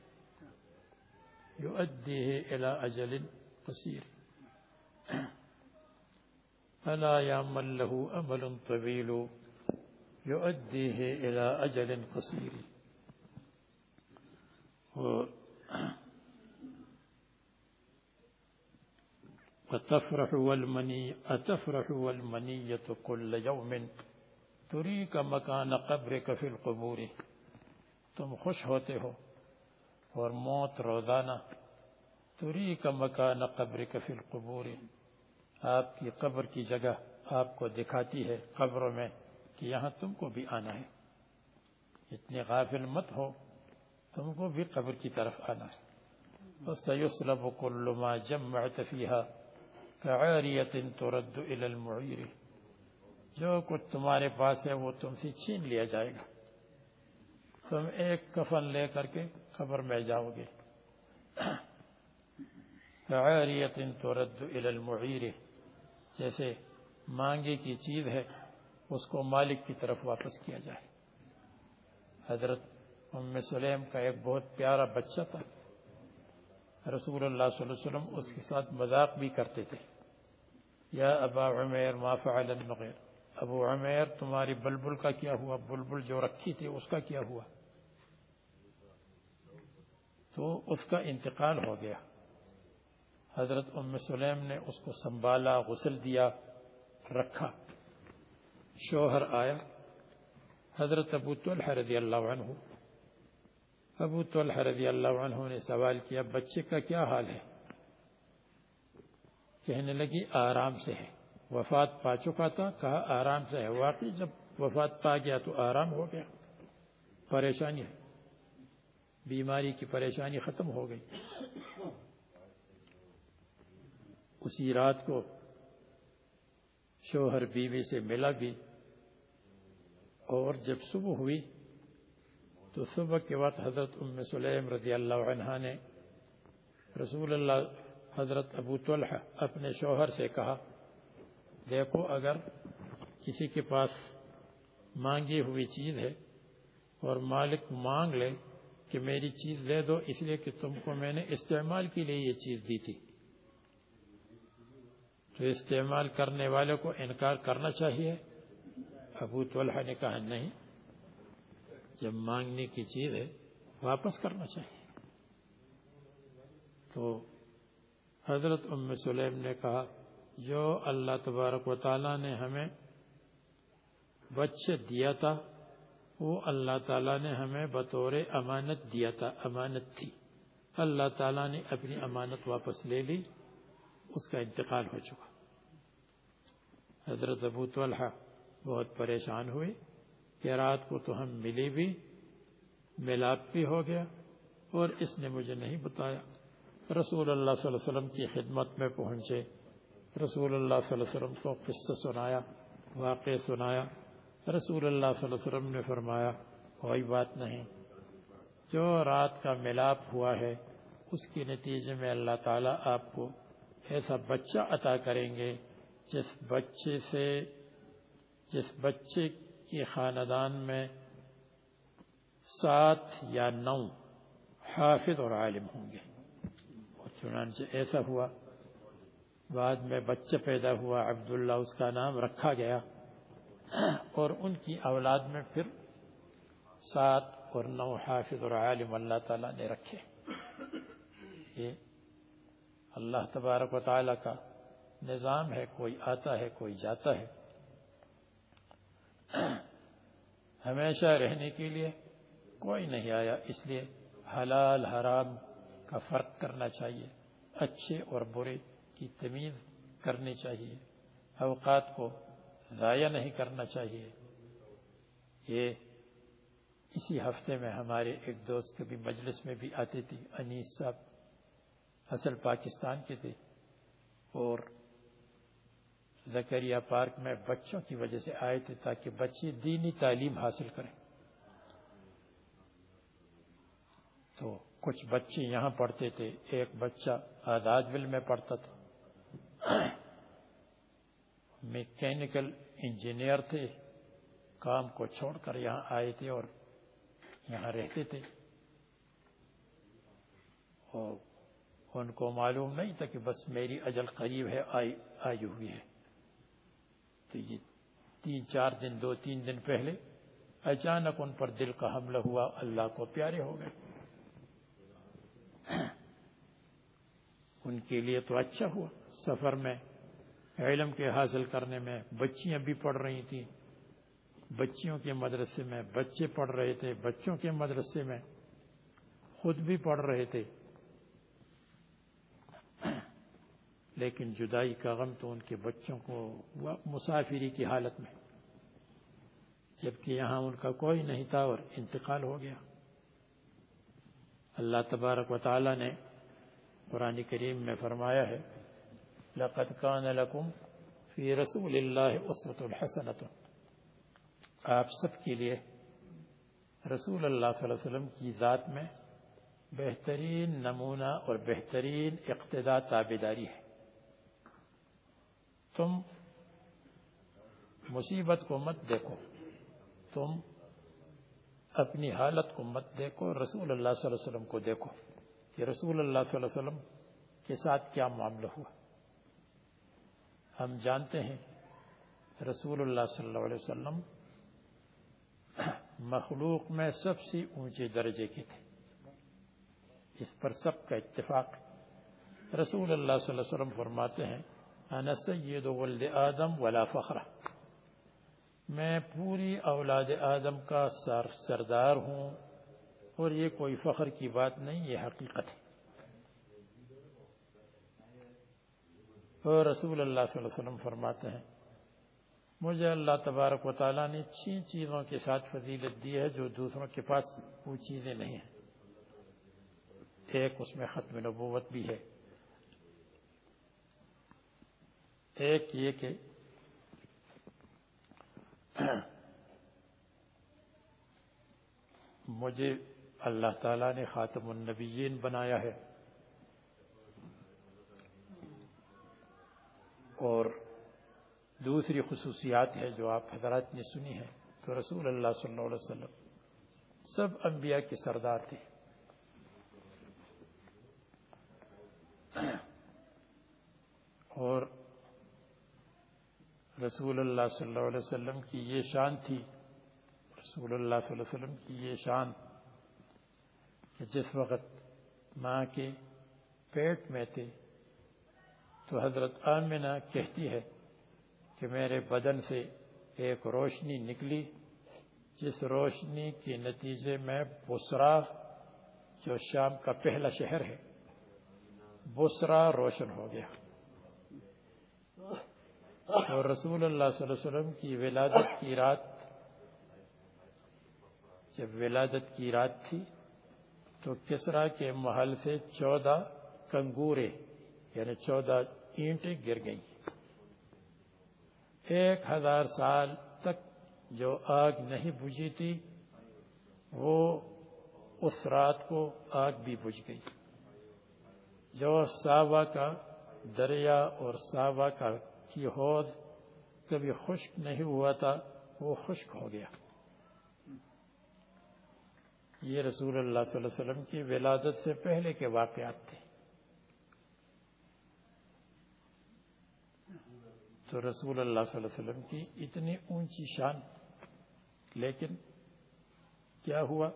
يؤديه الى اجل قصير فلا يعمل له أمل طويل يؤديه إلى أجل قصير أتفرح والمني أتفرح والمنية كل يوم. تريك مكان قبرك في القبور. تم خوش ہوتے ہو اور موت روزانہ. تريك مكان قبرك في القبور. آپ کی قبر کی جگہ آپ کو دکھاتی ہے قبروں میں کہ یہاں تم کو بھی آنا ہے۔ اتنے غافل مت ہو، تم کو بھی قبر کی طرف آنا ہے۔ وَسَيُسْلَبُ كُلُّ مَا جَمَّعْتَ فِيهَا۔ كَعَارِيَةٍ تُرَدُّ إِلَى الْمُعِيرِ جو کچھ تمہارے پاس ہے وہ تم سے چھین لیا جائے گا۔ تم ایک کفن لے کر کے قبر میں جاؤ گے۔ كَعَارِيَةٍ تُرَدُّ إِلَى الْمُعِيرِ جیسے مانگے کی چیز ہے، اس کو مالک کی طرف واپس کیا جائے۔ حضرت ام سلیم کا ایک بہت پیارا بچہ تھا۔ رسول اللہ صلی اللہ علیہ وسلم اس کے ساتھ مذاق بھی کرتے تھے۔ یا ابا عمیر ما فعل النغیر ابو عمیر، تمہاری بلبل کا کیا ہوا؟ بلبل جو رکھی تھی، اس کا کیا ہوا؟ تو اس کا انتقال ہو گیا۔ حضرت ام سلیم نے اس کو سنبھالا، غسل دیا، رکھا۔ شوہر آیا۔ حضرت ابو طلحہ رضی اللہ عنہ۔ ابو طلحہ رضی اللہ عنہ نے سوال کیا، بچے کا کیا حال ہے؟ کہنے لگی، آرام سے ہے۔ وفات پا چکا تھا، کہا، آرام سے ہے۔ واقعی جب وفات پا گیا تو آرام ہو گیا۔ پریشانی بیماری کی پریشانی ختم ہو گئی۔ اسی رات کو شوہر بیوی سے ملا بھی۔ اور جب صبح ہوئی تو صبح کے وقت حضرت ام سلیم رضی اللہ عنہ نے رسول اللہ حضرت ابو طلحہ اپنے شوہر سے کہا، دیکھو، اگر کسی کے پاس مانگی ہوئی چیز ہے اور مالک مانگ لے کہ میری چیز لے دو، اس لیے کہ تم کو میں نے استعمال کے لیے یہ چیز دی تھی۔ تو استعمال کرنے والے کو انکار کرنا چاہیے۔ ابو طلحہ نے کہا، نہیں، جب مانگنے کی چیز ہے، واپس کرنا چاہیے۔ تو حضرت ام سلیم نے کہا جو اللہ تبارک و تعالیٰ نے ہمیں بچے دیا تھا۔ وہ اللہ تعالیٰ نے ہمیں بطور امانت دیا تھا، امانت تھی۔ اللہ تعالیٰ نے اپنی امانت واپس لے لی، اس کا انتقال ہو چکا۔ حضرت ابو طلحہ بہت پریشان ہوئے کہ رات کو تو ہم ملی بھی ملاپ بھی ہو گیا اور اس نے مجھے نہیں بتایا۔ رسول اللہ صلی اللہ علیہ وسلم کی خدمت میں پہنچے۔ رسول اللہ صلی اللہ علیہ وسلم کو قصہ سنایا واقع سنایا۔ رسول اللہ صلی اللہ علیہ وسلم نے فرمایا، کوئی بات نہیں۔ جو رات کا ملاپ ہوا ہے، اس کے نتیجے میں اللہ تعالیٰ آپ کو ایسا بچہ عطا کریں گے، جس بچے سے، جس بچے کے خاندان میں سات یا نو حافظ اور عالم ہوں گے۔ چنانچہ ایسا ہوا۔ بعد میں بچہ پیدا ہوا، عبداللہ اس کا نام رکھا گیا۔ اور ان کی اولاد میں پھر سات اور نو حافظ اور عالم اللہ تعالیٰ نے رکھے۔ یہ اللہ تبارک و تعالیٰ کا نظام ہے، کوئی آتا ہے، کوئی جاتا ہے۔ ہمیشہ رہنے کے لیے کوئی نہیں آیا، اس لیے حلال حرام کا فرق کرنا چاہیے۔ اچھے اور برے کی تمیز کرنی چاہیے۔ اوقات کو ضائع نہیں کرنا چاہیے۔ یہ اسی ہفتے میں ہمارے ایک دوست کبھی مجلس میں بھی آتے تھے، انیس صاحب۔ اصل پاکستان کے تھے۔ اور زکریہ پارک میں بچوں کی وجہ سے آئے تھے تاکہ بچے دینی تعلیم حاصل کریں۔ تو کچھ بچے یہاں پڑھتے تھے، ایک بچہ آزاد بل میں پڑھتا تھا۔ میکینکل انجینئر تھے، کام کو چھوڑ کر یہاں آئے تھے اور یہاں رہتے تھے۔ اور ان کو معلوم نہیں تھا کہ بس میری اجل قریب ہے، آئی آئی ہوئی ہے۔ تو یہ تین، چار دن، دو، تین دن پہلے اچانک ان پر دل کا حملہ ہوا، اللہ کو پیارے ہو گئے۔ ان کے لیے تو اچھا ہوا۔ سفر میں، علم کے حاصل کرنے میں بچیاں بھی پڑھ رہی تھیں۔ بچیوں کے مدرسے میں بچے پڑھ رہے تھے، بچوں کے مدرسے میں خود بھی پڑھ رہے تھے۔ لیکن جدائی کا غم تو ان کے بچوں کو مسافری کی حالت میں۔ جبکہ یہاں ان کا کوئی نہیں تھا اور انتقال ہو گیا۔ اللہ تبارک و تعالی نے قرآن کریم میں فرمایا ہے، لقد كان لكم في رسول الله اسوة الحسنة آپ سب کے لیے رسول اللہ صلی اللہ علیہ وسلم کی ذات میں بہترین نمونہ اور بہترین اقتدا تابداری ہے۔ تم مصیبت کو مت دیکھو، تم اپنی حالت کو مت دیکھو، رسول اللہ صلی اللہ علیہ وسلم کو دیکھو۔ کہ رسول اللہ صلی اللہ علیہ وسلم کے ساتھ کیا معاملہ ہوا؟ ہم جانتے ہیں رسول اللہ صلی اللہ علیہ وسلم مخلوق میں سب سے اونچے درجے کے تھے۔ اس پر سب کا اتفاق۔ رسول اللہ صلی اللہ علیہ وسلم فرماتے ہیں، انا سید ولد آدم ولا فخر۔ میں پوری اولاد آدم کا سر سردار ہوں۔ اور یہ کوئی فخر کی بات نہیں، یہ حقیقت ہے۔ اور رسول اللہ صلی اللہ علیہ وسلم فرماتے ہیں، مجھے اللہ تبارک و تعالیٰ نے چھ چیزوں کے ساتھ فضیلت دی ہے جو دوسروں کے پاس وہ چیزیں نہیں ہیں۔ ایک اس میں ختم نبوت بھی ہے۔ ایک یہ کہ مجھے اللہ تعالیٰ نے خاتم النبیین بنایا ہے۔ اور دوسری خصوصیات ہے جو آپ حضرات نے سنی ہے تو رسول اللہ صلی اللہ علیہ وسلم سب انبیاء کے سردار تھے۔ اور رسول اللہ صلی اللہ علیہ وسلم کی یہ شان تھی، رسول اللہ صلی اللہ علیہ وسلم کی یہ شان کہ جس وقت ماں کے پیٹ میں تھے تو حضرت آمنہ کہتی ہے کہ میرے بدن سے ایک روشنی نکلی، جس روشنی کے نتیجے میں بسرا، جو شام کا پہلا شہر ہے، بسرا روشن ہو گیا۔ اور رسول اللہ صلی اللہ علیہ وسلم کی ولادت کی رات، جب ولادت کی رات تھی تو کسرا کے محل سے چودہ کنگورے یعنی چودہ اینٹیں گر گئیں۔ ایک ہزار سال تک جو آگ نہیں بجھی تھی، وہ اس رات کو آگ بھی بجھ گئی۔ جو ساوا کا دریا اور ساوا کا کی حوض کبھی خشک نہیں ہوا تھا، وہ خشک ہو گیا۔ یہ رسول اللہ صلی اللہ علیہ وسلم کی ولادت سے پہلے کے واقعات تھے۔ تو رسول اللہ صلی اللہ علیہ وسلم کی اتنی اونچی شان، لیکن کیا ہوا؟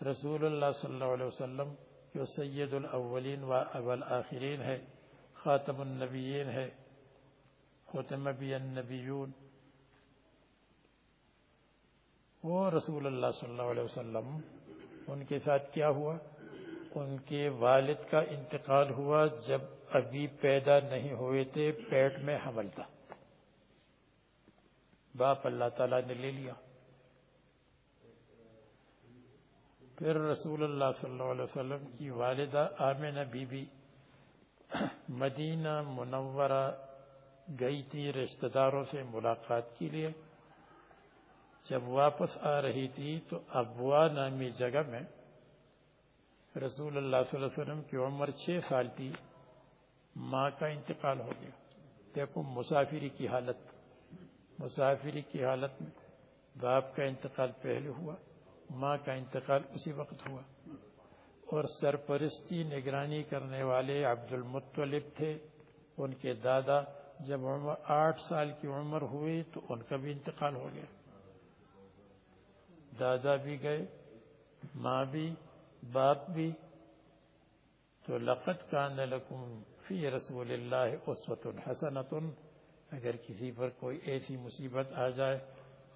رسول اللہ صلی اللہ علیہ وسلم جو سید الاولین و اول آخرین ہے، خاتم النبیین ہے ختم بی النبیون وہ رسول اللہ صلی اللہ علیہ وسلم ان کے ساتھ کیا ہوا؟ ان کے والد کا انتقال ہوا جب ابھی پیدا نہیں ہوئے تھے، پیٹ میں حمل تھا۔ باپ اللہ تعالیٰ نے لے لیا۔ پھر رسول اللہ صلی اللہ علیہ وسلم کی والدہ آمینہ بی بی مدینہ منورہ گئی تھی رشتہ داروں سے ملاقات کے لیے۔ جب واپس آ رہی تھی تو ابوا نامی جگہ میں رسول اللہ صلی اللہ علیہ وسلم کی عمر چھ سال تھی، ماں کا انتقال ہو گیا۔ دیکھو مسافری کی حالت۔ مسافری کی حالت میں باپ کا انتقال پہلے ہوا، ماں کا انتقال اسی وقت ہوا۔ اور سرپرستی نگرانی کرنے والے عبد المطلب تھے۔ ان کے دادا جب عمر آٹھ سال کی عمر ہوئی تو ان کا بھی انتقال ہو گیا۔ دادا بھی گئے، ماں بھی، باپ بھی، تو لقت کان لکم فی رسول اللہ عصوت الحسنت اگر کسی پر کوئی ایسی مصیبت آ جائے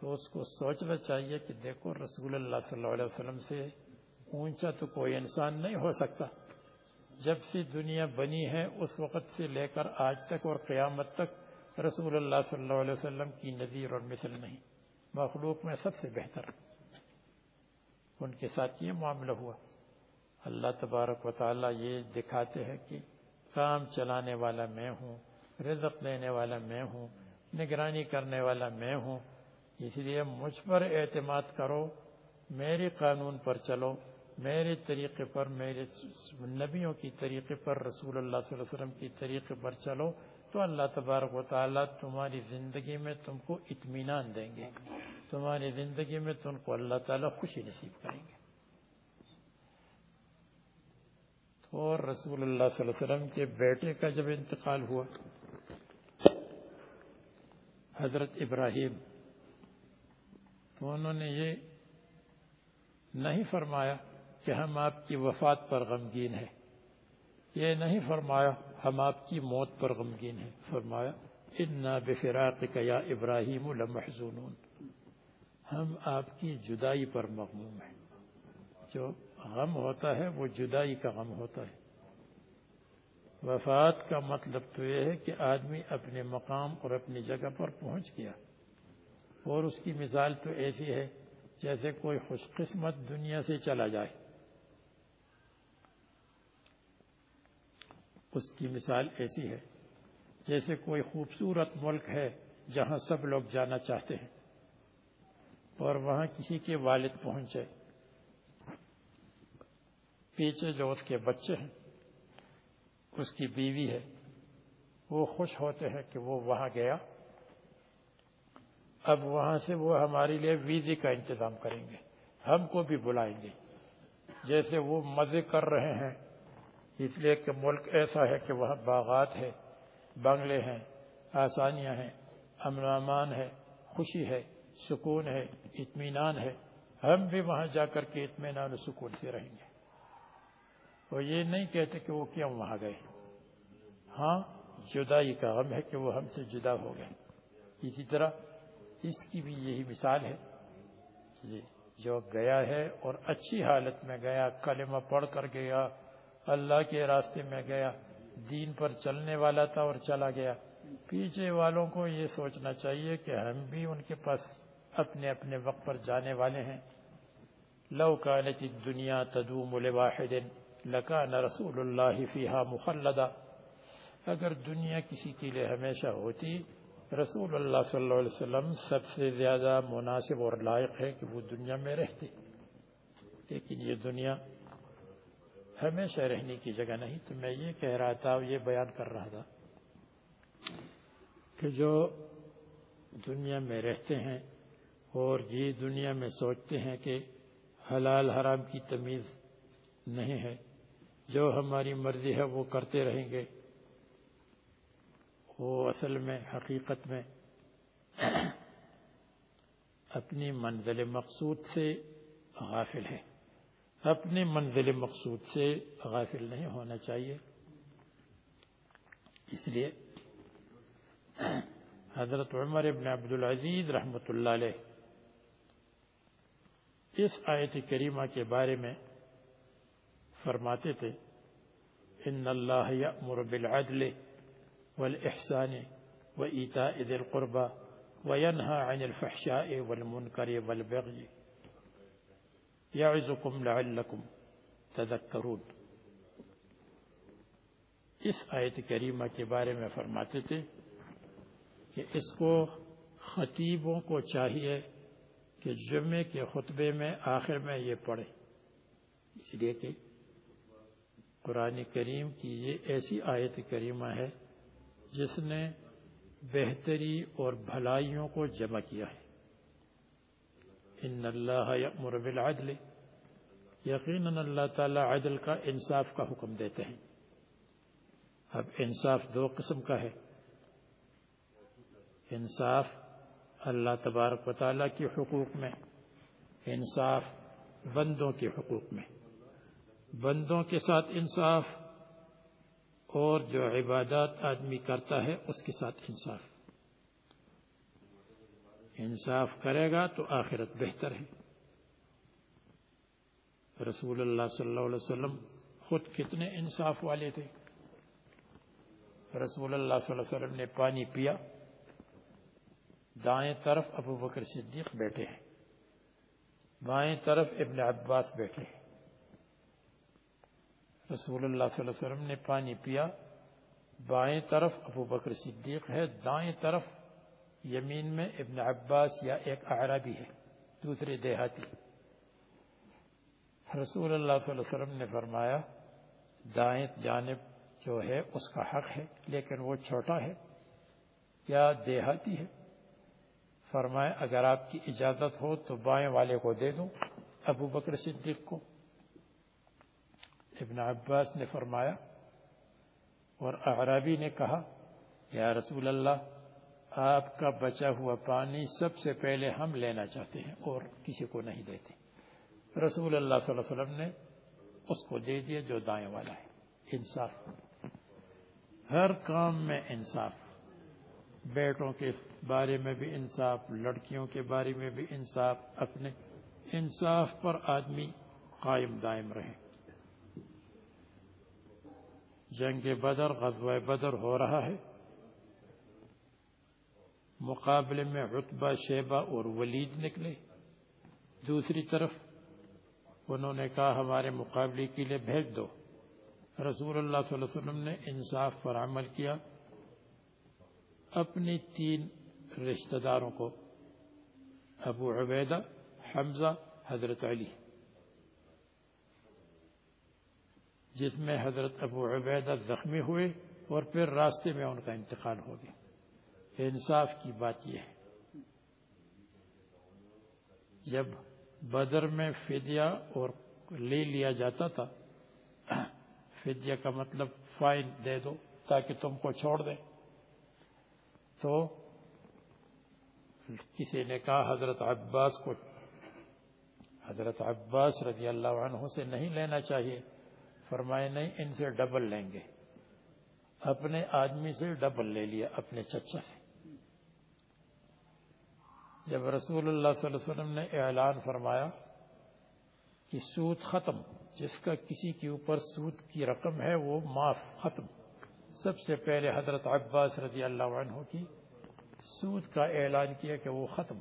تو اس کو سوچنا چاہیے کہ دیکھو رسول اللہ صلی اللہ علیہ وسلم سے اونچا تو کوئی انسان نہیں ہو سکتا۔ جب سے دنیا بنی ہے، اس وقت سے لے کر آج تک اور قیامت تک رسول اللہ صلی اللہ علیہ وسلم کی نظیر اور مثل نہیں۔ مخلوق میں سب سے بہتر۔ ان کے ساتھ یہ معاملہ ہوا۔ اللہ تبارک و تعالی یہ دکھاتے ہیں کہ کام چلانے والا میں ہوں، رزق دینے والا میں ہوں، نگرانی کرنے والا میں ہوں۔ اس لیے مجھ پر اعتماد کرو میرے قانون پر چلو، میرے طریقے پر، میرے نبیوں کی طریقے پر، رسول اللہ صلی اللہ علیہ وسلم کی طریقے پر چلو۔ تو اللہ تبارک و تعالیٰ تمہاری زندگی میں تم کو اطمینان دیں گے۔ تمہاری زندگی میں تم کو اللہ تعالیٰ خوشی نصیب کریں گے۔ اور رسول اللہ صلی اللہ علیہ وسلم کے بیٹے کا جب انتقال ہوا، حضرت ابراہیم، تو انہوں نے یہ نہیں فرمایا کہ ہم آپ کی وفات پر غمگین ہیں۔ یہ نہیں فرمایا ہم آپ کی موت پر غمگین ہیں۔ فرمایا، انا بفراق یا ابراہیم لمحزونون ہم آپ کی جدائی پر مغموم ہیں۔ جو غم ہوتا ہے، وہ جدائی کا غم ہوتا ہے۔ وفات کا مطلب تو یہ ہے کہ آدمی اپنے مقام اور اپنی جگہ پر پہنچ گیا۔ اور اس کی مثال تو ایسی ہے جیسے کوئی خوش قسمت دنیا سے چلا جائے۔ اس کی مثال ایسی ہے، جیسے کوئی خوبصورت ملک ہے جہاں سب لوگ جانا چاہتے ہیں اور وہاں کسی کے والد پہنچے۔ پیچھے جو اس کے بچے ہیں، اس کی بیوی ہے، وہ خوش ہوتے ہیں کہ وہ وہاں گیا۔ اب وہاں سے وہ ہمارے لیے ویزے کا انتظام کریں گے، ہم کو بھی بلائیں گے۔ جیسے وہ مزے کر رہے ہیں اس لیے کہ ملک ایسا ہے کہ وہاں باغات ہے، بنگلے ہیں، آسانیاں ہیں، امن امان ہے، خوشی ہے، سکون ہے، اطمینان ہے۔ ہم بھی وہاں جا کر کے اطمینان و سکون سے رہیں گے۔ وہ یہ نہیں کہتے کہ وہ کیوں وہاں گئے۔ ہاں جدائی کا غم ہے کہ وہ ہم سے جدا ہو گئے۔ اسی طرح اس کی بھی یہی مثال ہے جو گیا ہے اور اچھی حالت میں گیا، کلمہ پڑھ کر گیا اللہ کے راستے میں گیا، دین پر چلنے والا تھا اور چلا گیا۔ پیچھے والوں کو یہ سوچنا چاہیے کہ ہم بھی ان کے پاس اپنے اپنے وقت پر جانے والے ہیں۔ لو كانت الدنيا تدوم لواحد لكان رسول اللہ فيها مخلدا اگر دنیا کسی کے لیے ہمیشہ ہوتی، رسول اللہ صلی اللہ علیہ وسلم سب سے زیادہ مناسب اور لائق ہے کہ وہ دنیا میں رہتے۔ لیکن یہ دنیا ہمیشہ رہنے کی جگہ نہیں۔ تو میں یہ کہہ رہا تھا، یہ بیان کر رہا تھا کہ جو دنیا میں رہتے ہیں اور یہ دنیا میں سوچتے ہیں کہ حلال حرام کی تمیز نہیں ہے، جو ہماری مرضی ہے وہ کرتے رہیں گے۔ وہ اصل میں، حقیقت میں اپنی منزل مقصود سے غافل ہے اپنی منزل مقصود سے غافل نہیں ہونا چاہیے۔ اس لیے حضرت عمر ابن عبد العزیز رحمۃ اللہ علیہ اس آیت کریمہ کے بارے میں فرماتے تھے، ان اللہ یأمر بالعدل والاحسان وإیتاء ذی القربى وینہا عن الفحشاء والمنکر والبغی یعظکم لعلکم تذکرون۔ اس آیت کریمہ کے بارے میں فرماتے تھے کہ اس کو خطیبوں کو چاہیے کہ جمعے کے خطبے میں آخر میں یہ پڑھے اس لیے کہ قرآن کریم کی یہ ایسی آیت کریمہ ہے جس نے بہتری اور بھلائیوں کو جمع کیا ہے۔ ان اللہ یأمر بالعدل۔ یقیناً اللہ تعالی عدل کا انصاف کا حکم دیتے ہیں۔ اب انصاف دو قسم کا ہے۔ انصاف اللہ تبارک و تعالیٰ کے حقوق میں، انصاف بندوں کے حقوق میں۔ بندوں کے ساتھ انصاف اور جو عبادات آدمی کرتا ہے، اس کے ساتھ انصاف۔ انصاف کرے گا تو آخرت بہتر ہے۔ رسول اللہ صلی اللہ علیہ وسلم خود کتنے انصاف والے تھے۔ رسول اللہ صلی اللہ علیہ وسلم نے پانی پیا۔ دائیں طرف ابو بکر صدیق بیٹھے ہیں۔ بائیں طرف ابن عباس بیٹھے ہیں۔ رسول اللہ صلی اللہ علیہ وسلم نے پانی پیا۔ بائیں طرف ابو بکر صدیق ہے۔ دائیں طرف یمین میں ابن عباس یا ایک اعرابی ہے، دوسرے دیہاتی۔ رسول اللہ صلی اللہ علیہ وسلم نے فرمایا، دائیں جانب جو ہے اس کا حق ہے، لیکن وہ چھوٹا ہے یا دیہاتی ہے۔ فرمائے اگر آپ کی اجازت ہو تو بائیں والے کو دے دوں، ابو بکر صدیق کو۔ ابن عباس نے فرمایا، اور اعرابی نے کہا، یا رسول اللہ آپ کا بچا ہوا پانی سب سے پہلے ہم لینا چاہتے ہیں اور کسی کو نہیں دیتے۔ رسول اللہ صلی اللہ علیہ وسلم نے اس کو دے دیا جو دائیں والا ہے۔ انصاف۔ ہر کام میں انصاف۔ بیٹوں کے بارے میں بھی انصاف، لڑکیوں کے بارے میں بھی انصاف۔ اپنے انصاف پر آدمی قائم دائم رہے۔ جنگ بدر، غزوہ بدر ہو رہا ہے۔ مقابلے میں رتبہ شیبہ اور ولید نکلے۔ دوسری طرف انہوں نے کہا، ہمارے مقابلے کے لیے بھیج دو۔ رسول اللہ صلی اللہ علیہ وسلم نے انصاف پر عمل کیا۔ اپنی تین رشتہ داروں کو، ابو عبیدہ، حمزہ، حضرت علی۔ جس میں حضرت ابو عبیدہ زخمی ہوئے اور پھر راستے میں ان کا انتقال ہو گیا۔ انصاف کی بات یہ ہے۔ جب بدر میں فدیہ اور لے لیا جاتا تھا، فدیہ کا مطلب فائن دے دو تاکہ تم کو چھوڑ دیں۔ تو کسی نے کہا حضرت عباس کو، حضرت عباس رضی اللہ عنہ سے نہیں لینا چاہیے۔ فرمائے نہیں، ان سے ڈبل لیں گے۔ اپنے آدمی سے ڈبل لے لیا، اپنے چچا سے۔ جب رسول اللہ صلی اللہ علیہ وسلم نے اعلان فرمایا کہ سود ختم، جس کا کسی کے اوپر سود کی رقم ہے، وہ معاف، ختم۔ سب سے پہلے حضرت عباس رضی اللہ عنہ کی سود کا اعلان کیا کہ وہ ختم۔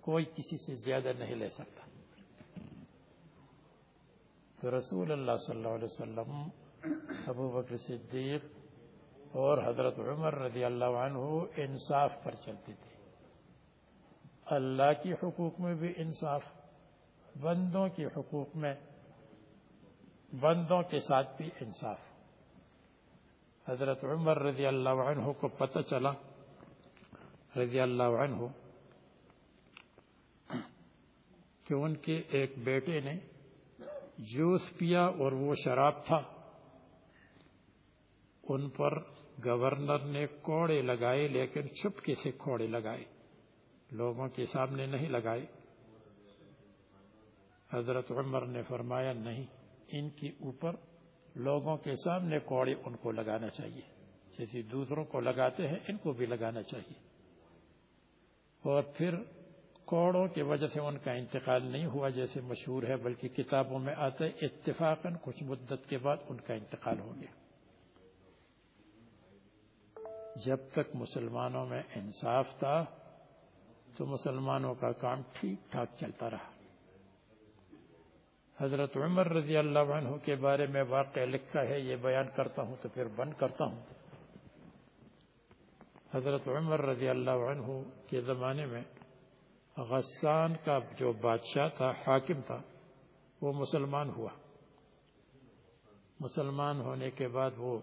کوئی کسی سے زیادہ نہیں لے سکتا۔ تو رسول اللہ صلی اللہ علیہ وسلم، ابو بکر صدیق اور حضرت عمر رضی اللہ عنہ انصاف پر چلتے تھے۔ اللہ کی حقوق میں بھی انصاف، بندوں کے حقوق میں، بندوں کے ساتھ بھی انصاف۔ حضرت عمر رضی اللہ عنہ کو پتہ چلا، رضی اللہ عنہ، کہ ان کے ایک بیٹے نے جوس پیا اور وہ شراب تھا۔ ان پر گورنر نے کوڑے لگائے لیکن چھپکے سے کوڑے لگائے۔ لوگوں کے سامنے نہیں لگائے حضرت عمر نے فرمایا، نہیں، ان کے اوپر لوگوں کے سامنے کوڑے ان کو لگانا چاہیے۔ جیسے دوسروں کو لگاتے ہیں، ان کو بھی لگانا چاہیے۔ اور پھر کوڑوں کی وجہ سے ان کا انتقال نہیں ہوا جیسے مشہور ہے، بلکہ کتابوں میں آتے اتفاقاً کچھ مدت کے بعد ان کا انتقال ہو گیا۔ جب تک مسلمانوں میں انصاف تھا تو مسلمانوں کا کام ٹھیک ٹھاک چلتا رہا۔ حضرت عمر رضی اللہ عنہ کے بارے میں واقع لکھا ہے، یہ بیان کرتا ہوں تو پھر بند کرتا ہوں۔ حضرت عمر رضی اللہ عنہ کے زمانے میں غسان کا جو بادشاہ تھا، حاکم تھا، وہ مسلمان ہوا۔ مسلمان ہونے کے بعد وہ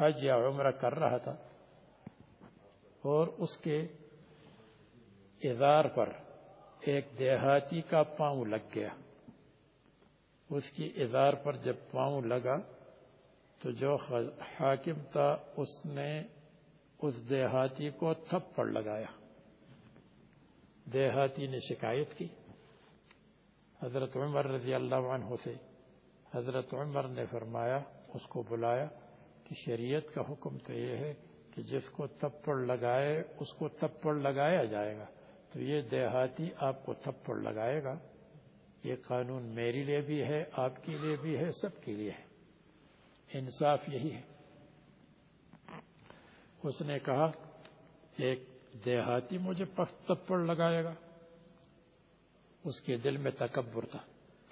حج یا عمرہ کر رہا تھا اور اس کے ادار پر ایک دیہاتی کا پاؤں لگ گیا۔ اس کی ادار پر جب پاؤں لگا تو جو حاکم تھا، اس نے اس دیہاتی کو تھپڑ لگایا۔ دیہاتی نے شکایت کی۔ حضرت عمر رضی اللہ عنہ سے حضرت عمر نے فرمایا، اس کو بلایا کہ شریعت کا حکم تو یہ ہے کہ جس کو تھپڑ لگائے، اس کو تھپڑ لگایا جائے گا۔ تو یہ دیہاتی آپ کو تھپڑ لگائے گا۔ یہ قانون میری لیے بھی ہے، آپ کے لیے بھی ہے، سب کے لیے ہے۔ انصاف یہی ہے۔ اس نے کہا، ایک دیہاتی مجھے پخت تپڑ لگائے گا۔ اس کے دل میں تکبر تھا۔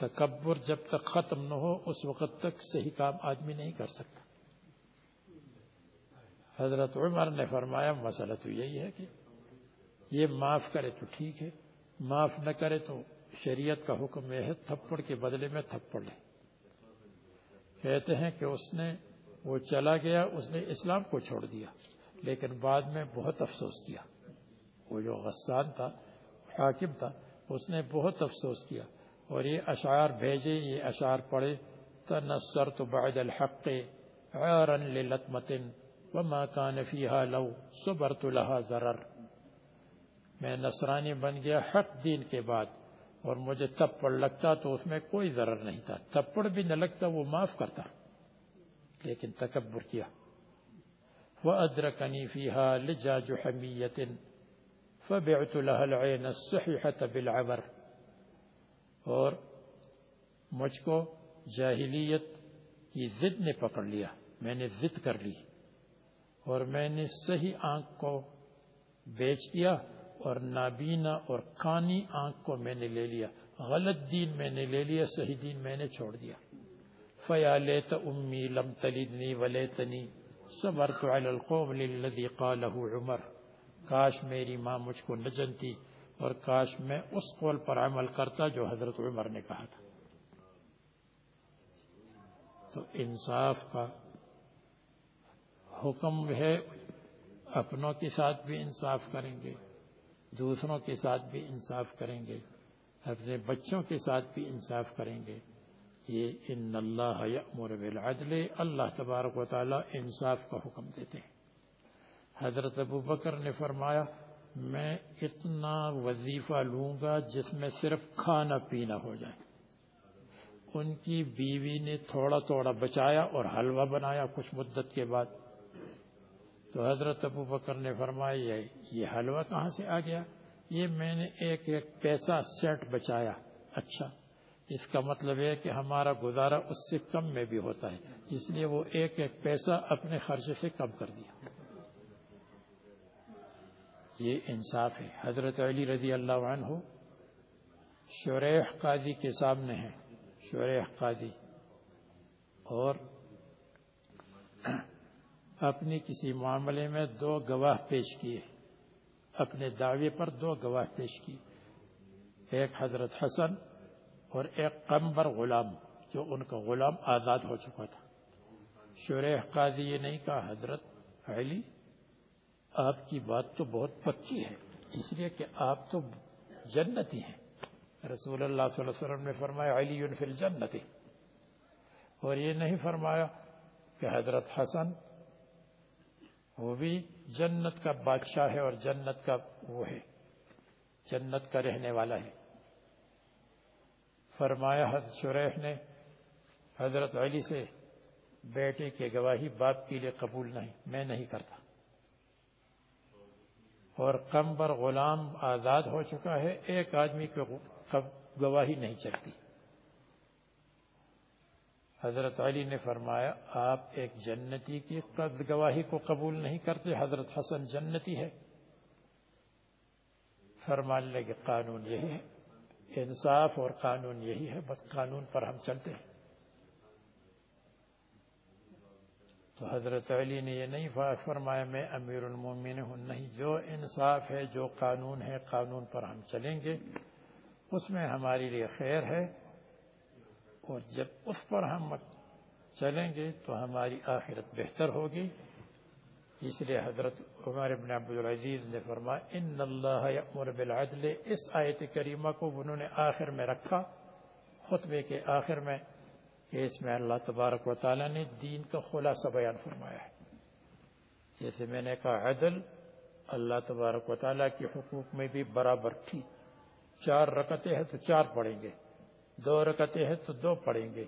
تکبر جب تک ختم نہ ہو، اس وقت تک صحیح کام آدمی نہیں کر سکتا۔ حضرت عمر نے فرمایا، مسئلہ تو یہی ہے کہ یہ معاف کرے تو ٹھیک ہے، معاف نہ کرے تو شریعت کا حکم یہ ہے، تھپڑ کے بدلے میں تھپڑ لے۔ کہتے ہیں کہ اس نے، وہ چلا گیا، اس نے اسلام کو چھوڑ دیا، لیکن بعد میں بہت افسوس کیا۔ وہ جو غسان تھا، حاکم تھا، اس نے بہت افسوس کیا۔ اور یہ اشعار بھیجے، یہ اشعار پڑھے، تنصرت بعد الحق عارا للتمت وما كان فيها لو صبرت لها ضرر۔ میں نصرانی بن گیا حق دین کے بعد اور مجھے تپڑ لگتا تو اس میں کوئی ضرر نہیں تھا۔ تپڑ بھی نہ لگتا، وہ معاف کرتا۔ لیکن تکبر کیا۔ وأدركني فيها لجاج حمية فبعت لها العين الصحيحة بالعبر۔ اور مجھ کو جاہلیت کی ضد نے پکڑ لیا۔ میں نے ضد کر لی اور میں نے صحیح آنکھ کو بیچ دیا۔ اور نابینا اور کانی آنکھ کو میں نے لے لیا۔ غلط دین میں نے لے لیا، صحیح دین میں نے چھوڑ دیا۔ فیا لیت امی لم تلیدنی ولیتنی صبرت على القوم للذي قاله عمر۔ کاش میری ماں مجھ کو نہ جنتی اور کاش میں اس قول پر عمل کرتا جو حضرت عمر نے کہا تھا۔ تو انصاف کا حکم ہے، اپنوں کے ساتھ بھی انصاف کریں گے۔ دوسروں کے ساتھ بھی انصاف کریں گے، اپنے بچوں کے ساتھ بھی انصاف کریں گے۔ یہ ان اللہ یأمر بالعدل، اللہ تبارک و تعالی انصاف کا حکم دیتے ہیں۔ حضرت ابو بکر نے فرمایا، میں اتنا وظیفہ لوں گا جس میں صرف کھانا پینا ہو جائے۔ ان کی بیوی نے تھوڑا تھوڑا بچایا اور حلوہ بنایا کچھ مدت کے بعد۔ تو حضرت ابو بکر نے فرمایا، یہ حلوہ کہاں سے آ گیا؟ یہ میں نے ایک ایک پیسہ سیٹ بچایا۔ اچھا۔ اس کا مطلب ہے کہ ہمارا گزارا اس سے کم میں بھی ہوتا ہے۔ اس لیے وہ ایک ایک پیسہ اپنے خرچ سے کم کر دیا۔ یہ انصاف ہے۔ حضرت علی رضی اللہ عنہ شریح قاضی کے سامنے ہے شریح قاضی۔ اور اپنے کسی معاملے میں دو گواہ پیش کیے۔ اپنے دعوے پر دو گواہ پیش کیے۔ ایک حضرت حسن اور ایک قمبر غلام، جو ان کا غلام آزاد ہو چکا تھا۔ شریح قاضی یہ نہیں کہا، حضرت علی، آپ کی بات تو بہت پکی ہے، اس لیے کہ آپ تو جنتی ہیں۔ رسول اللہ صلی اللہ علیہ وسلم نے فرمایا، علی فی الجنت اور یہ نہیں فرمایا کہ حضرت حسن وہ بھی جنت کا بادشاہ ہے اور جنت کا وہ ہے، جنت کا رہنے والا ہے۔ فرمایا حضرت شریح نے، حضرت علی سے، بیٹے کے گواہی باپ کے لیے قبول نہیں، میں نہیں کرتا۔ اور کمبر غلام آزاد ہو چکا ہے، ایک آدمی کو گواہی نہیں چلتی۔ حضرت علی نے فرمایا، آپ ایک جنتی کی گواہی کو قبول نہیں کرتے، حضرت حسن جنتی ہے۔ فرمان لے کہ قانون یہی ہے، انصاف اور قانون یہی ہے، بس قانون پر ہم چلتے ہیں۔ تو حضرت علی نے یہ نہیں فرمایا، میں امیر المومن ہوں، نہیں، جو انصاف ہے، جو قانون ہے، قانون پر ہم چلیں گے، اس میں ہمارے لیے خیر ہے۔ اور جب اس پر ہم چلیں گے تو ہماری آخرت بہتر ہوگی۔ اس لیے حضرت عمر بن عبدالعزیز نے فرمایا، ان اللہ یأمر بالعدل۔ اس آیت کریمہ کو انہوں نے آخر میں رکھا، خطبے کے آخر میں۔ کہ اس میں اللہ تبارک و تعالی نے دین کا خلاصہ بیان فرمایا ہے۔ جیسے میں نے کہا، عدل اللہ تبارک و تعالیٰ کے حقوق میں بھی برابر تھی۔ چار رکتے ہیں تو چار پڑھیں گے۔ دو رکتے ہیں تو دو پڑھیں گے،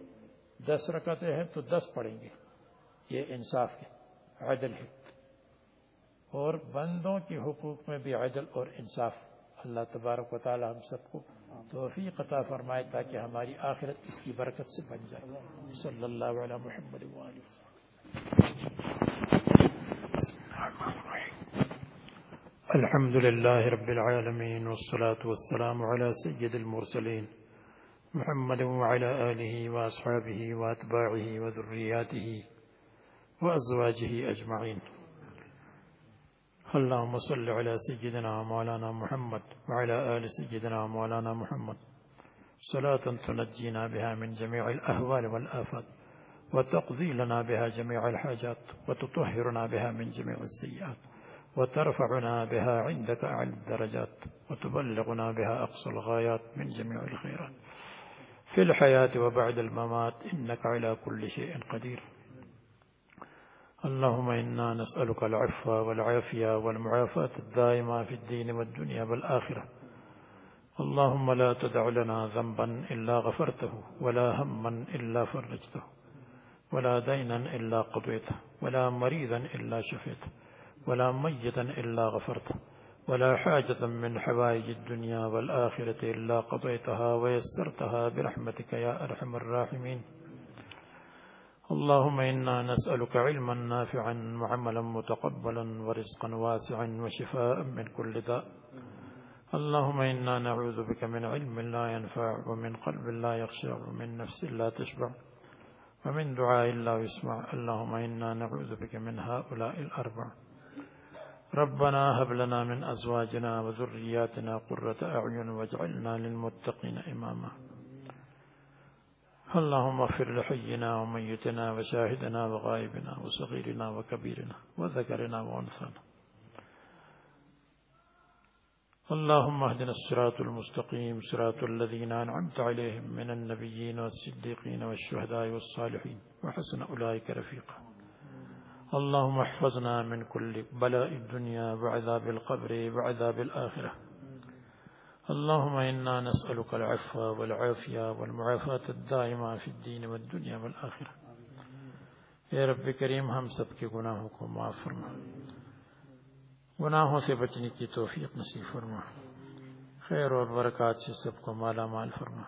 دس رکتے ہیں تو دس پڑھیں گے۔ یہ انصاف ہے عدل ہے اور بندوں کے حقوق میں بھی عدل اور انصاف۔ اللہ تبارک و تعالی ہم سب کو توفیق عطا فرمائے تاکہ ہماری آخرت اس کی برکت سے بن جائے۔ صلی اللہ علیہ محمد الحمد لله رب العالمين والصلاة والسلام على سيد المرسلين محمد وعلى آله وأصحابه وأتباعه وذرياته وأزواجه أجمعين. اللهم صل على سيدنا مولانا محمد وعلى آل سيدنا مولانا محمد. صلاة تنجينا بها من جميع الأهوال والآفات وتقضي لنا بها جميع الحاجات وتطهرنا بها من جميع السيئات وترفعنا بها عندك أعلى الدرجات وتبلغنا بها أقصى الغايات من جميع الخيرات. في الحياة وبعد الممات إنك على كل شيء قدير. اللهم إنا نسألك العفو والعافية والمعافاة الدائمة في الدين والدنيا والآخرة. اللهم لا تدع لنا ذنبا إلا غفرته ولا هما إلا فرجته ولا دينا إلا قضيته ولا مريضا إلا شفيته ولا ميتا إلا غفرته. ولا حاجة من حوائج الدنيا والآخرة إلا قضيتها ويسرتها برحمتك يا أرحم الراحمين. اللهم إنا نسألك علما نافعا وعملا متقبلا ورزقا واسعا وشفاء من كل داء. اللهم إنا نعوذ بك من علم لا ينفع ومن قلب لا يخشع ومن نفس لا تشبع ومن دعاء لا يسمع. اللهم إنا نعوذ بك من هؤلاء الأربع. ربنا هب لنا من أزواجنا وذرياتنا قرة أعين واجعلنا للمتقين إماما. اللهم اغفر لحينا وميتنا وشاهدنا وغائبنا وصغيرنا وكبيرنا وذكرنا وأنثانا. اللهم اهدنا الصراط المستقيم صراط الذين أنعمت عليهم من النبيين والصديقين والشهداء والصالحين وحسن أولئك رفيقا. اللهم احفظنا من كل بلاء الدنيا وعذاب القبر وعذاب الآخرة. اللهم إنا نسألك العفو والعافية والمعافاة الدائمة في الدين والدنيا والآخرة. اے رب کریم ہم سب کے گناہوں کو فرما۔ گناہوں سے بچنے کی توفیق نصیب فرما۔ خیر اور برکات سے سب کو مالا مال فرما۔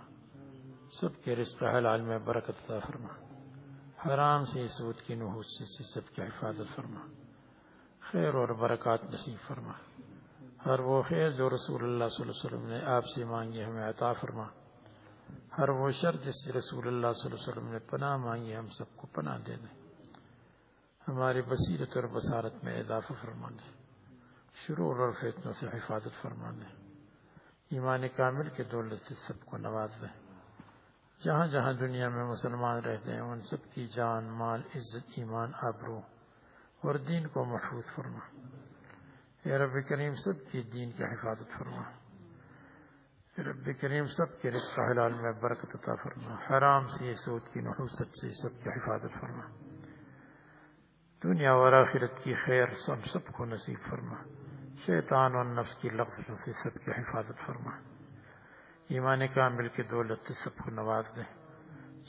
سب کے رزق حلال میں برکت عطا فرما۔ حرام سے سود کی نحوس سے سب کی حفاظت فرما۔ خیر اور برکات نصیب فرما۔ ہر وہ خیر جو رسول اللہ صلی اللہ علیہ وسلم نے آپ سے مانگی ہمیں عطا فرما۔ ہر وہ شر جس سے رسول اللہ صلی اللہ علیہ وسلم نے پناہ مانگی ہم سب کو پناہ دے دیں۔ ہماری بصیرت اور بصارت میں اضافہ فرما دیں۔ شرور اور فتنوں سے حفاظت فرما دیں۔ ایمان کامل کے دولت سے سب کو نواز دیں۔ جہاں جہاں دنیا میں مسلمان رہتے ہیں، ان سب کی جان، مال، عزت، ایمان، آبرو اور دین کو محفوظ فرما۔ اے رب کریم، سب کی دین کی حفاظت فرما۔ اے رب کریم، سب کے رزق حلال میں برکت عطا فرما۔ حرام سے سود کی نحوست سے سب کی حفاظت فرما۔ دنیا اور آخرت کی خیر سب سب کو نصیب فرما۔ شیطان اور نفس کی لفظ سے سب کی حفاظت فرما۔ ایمان کامل کی دولت سب کو نواز دیں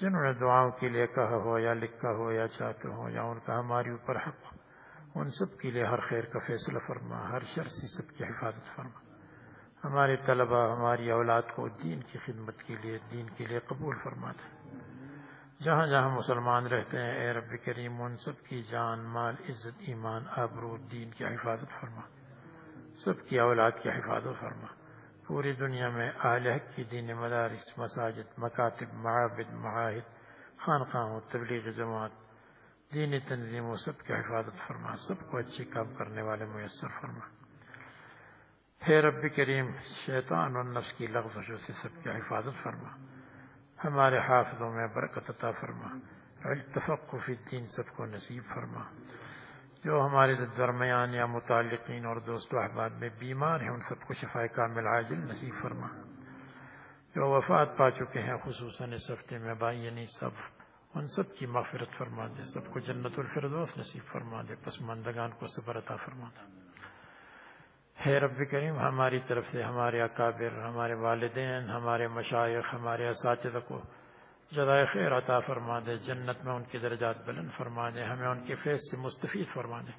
جنہوں نے دعاؤں کے لیے کہا ہو یا لکھا ہو یا چاہتے ہو یا ان کا ہماری اوپر حق ہو، ان سب کے لیے ہر خیر کا فیصلہ فرما، ہر شر سے سب کی حفاظت فرما۔ ہمارے طلبہ، ہماری اولاد کو دین کی خدمت کے لیے، دین کے لیے قبول فرما دے۔ جہاں جہاں مسلمان رہتے ہیں، اے رب کریم، ان سب کی جان، مال، عزت، ایمان، آبرو، دین کی حفاظت فرما۔ سب کی اولاد کی حفاظت فرما۔ پوری دنیا میں حق کی دین مدارس، مساجد، مکاتب، معابد، معاہد خانقاہوں تبلیغ جماعت دینی تنظیم و سب کی حفاظت فرما، سب کو اچھی کام کرنے والے میسر فرما۔ ہے رب کریم، شیطان و نفس کی لغزشوں سے سب کی حفاظت فرما۔ ہمارے حافظوں میں برکت عطا فرما۔ التفق فی الدین، سب کو نصیب فرما۔ جو ہمارے درمیان یا متعلقین اور دوست و احباب میں بیمار ہیں، ان سب کو شفا کامل عاجل نصیب فرما۔ جو وفات پا چکے ہیں، خصوصاً اس ہفتے میں بائی یعنی سب، ان سب کی مغفرت فرما دے، سب کو جنت الفردوس نصیب فرما دے پسماندگان کو صبر عطا فرما دے۔ ہے رب کریم، ہماری طرف سے ہمارے اکابر، ہمارے والدین، ہمارے مشائق، ہمارے اساتذہ کو جدائے خیر عطا فرما دے، جنت میں ان کی درجات بلند فرما دے، ہمیں ان کے فیض سے مستفید فرما دے۔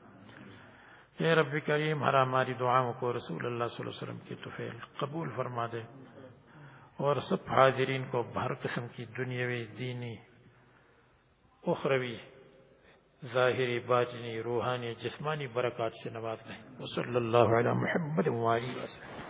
اے رب کریم، ہر ہماری دعاؤں کو رسول اللہ صلی اللہ علیہ وسلم کی توفیل قبول فرما دے۔ اور سب حاضرین کو ہر قسم کی دنیاوی، دینی، اخروی، ظاہری، باطنی، روحانی، جسمانی برکات سے نواز لیں وصلی اللہ علیہ محمد وسلم۔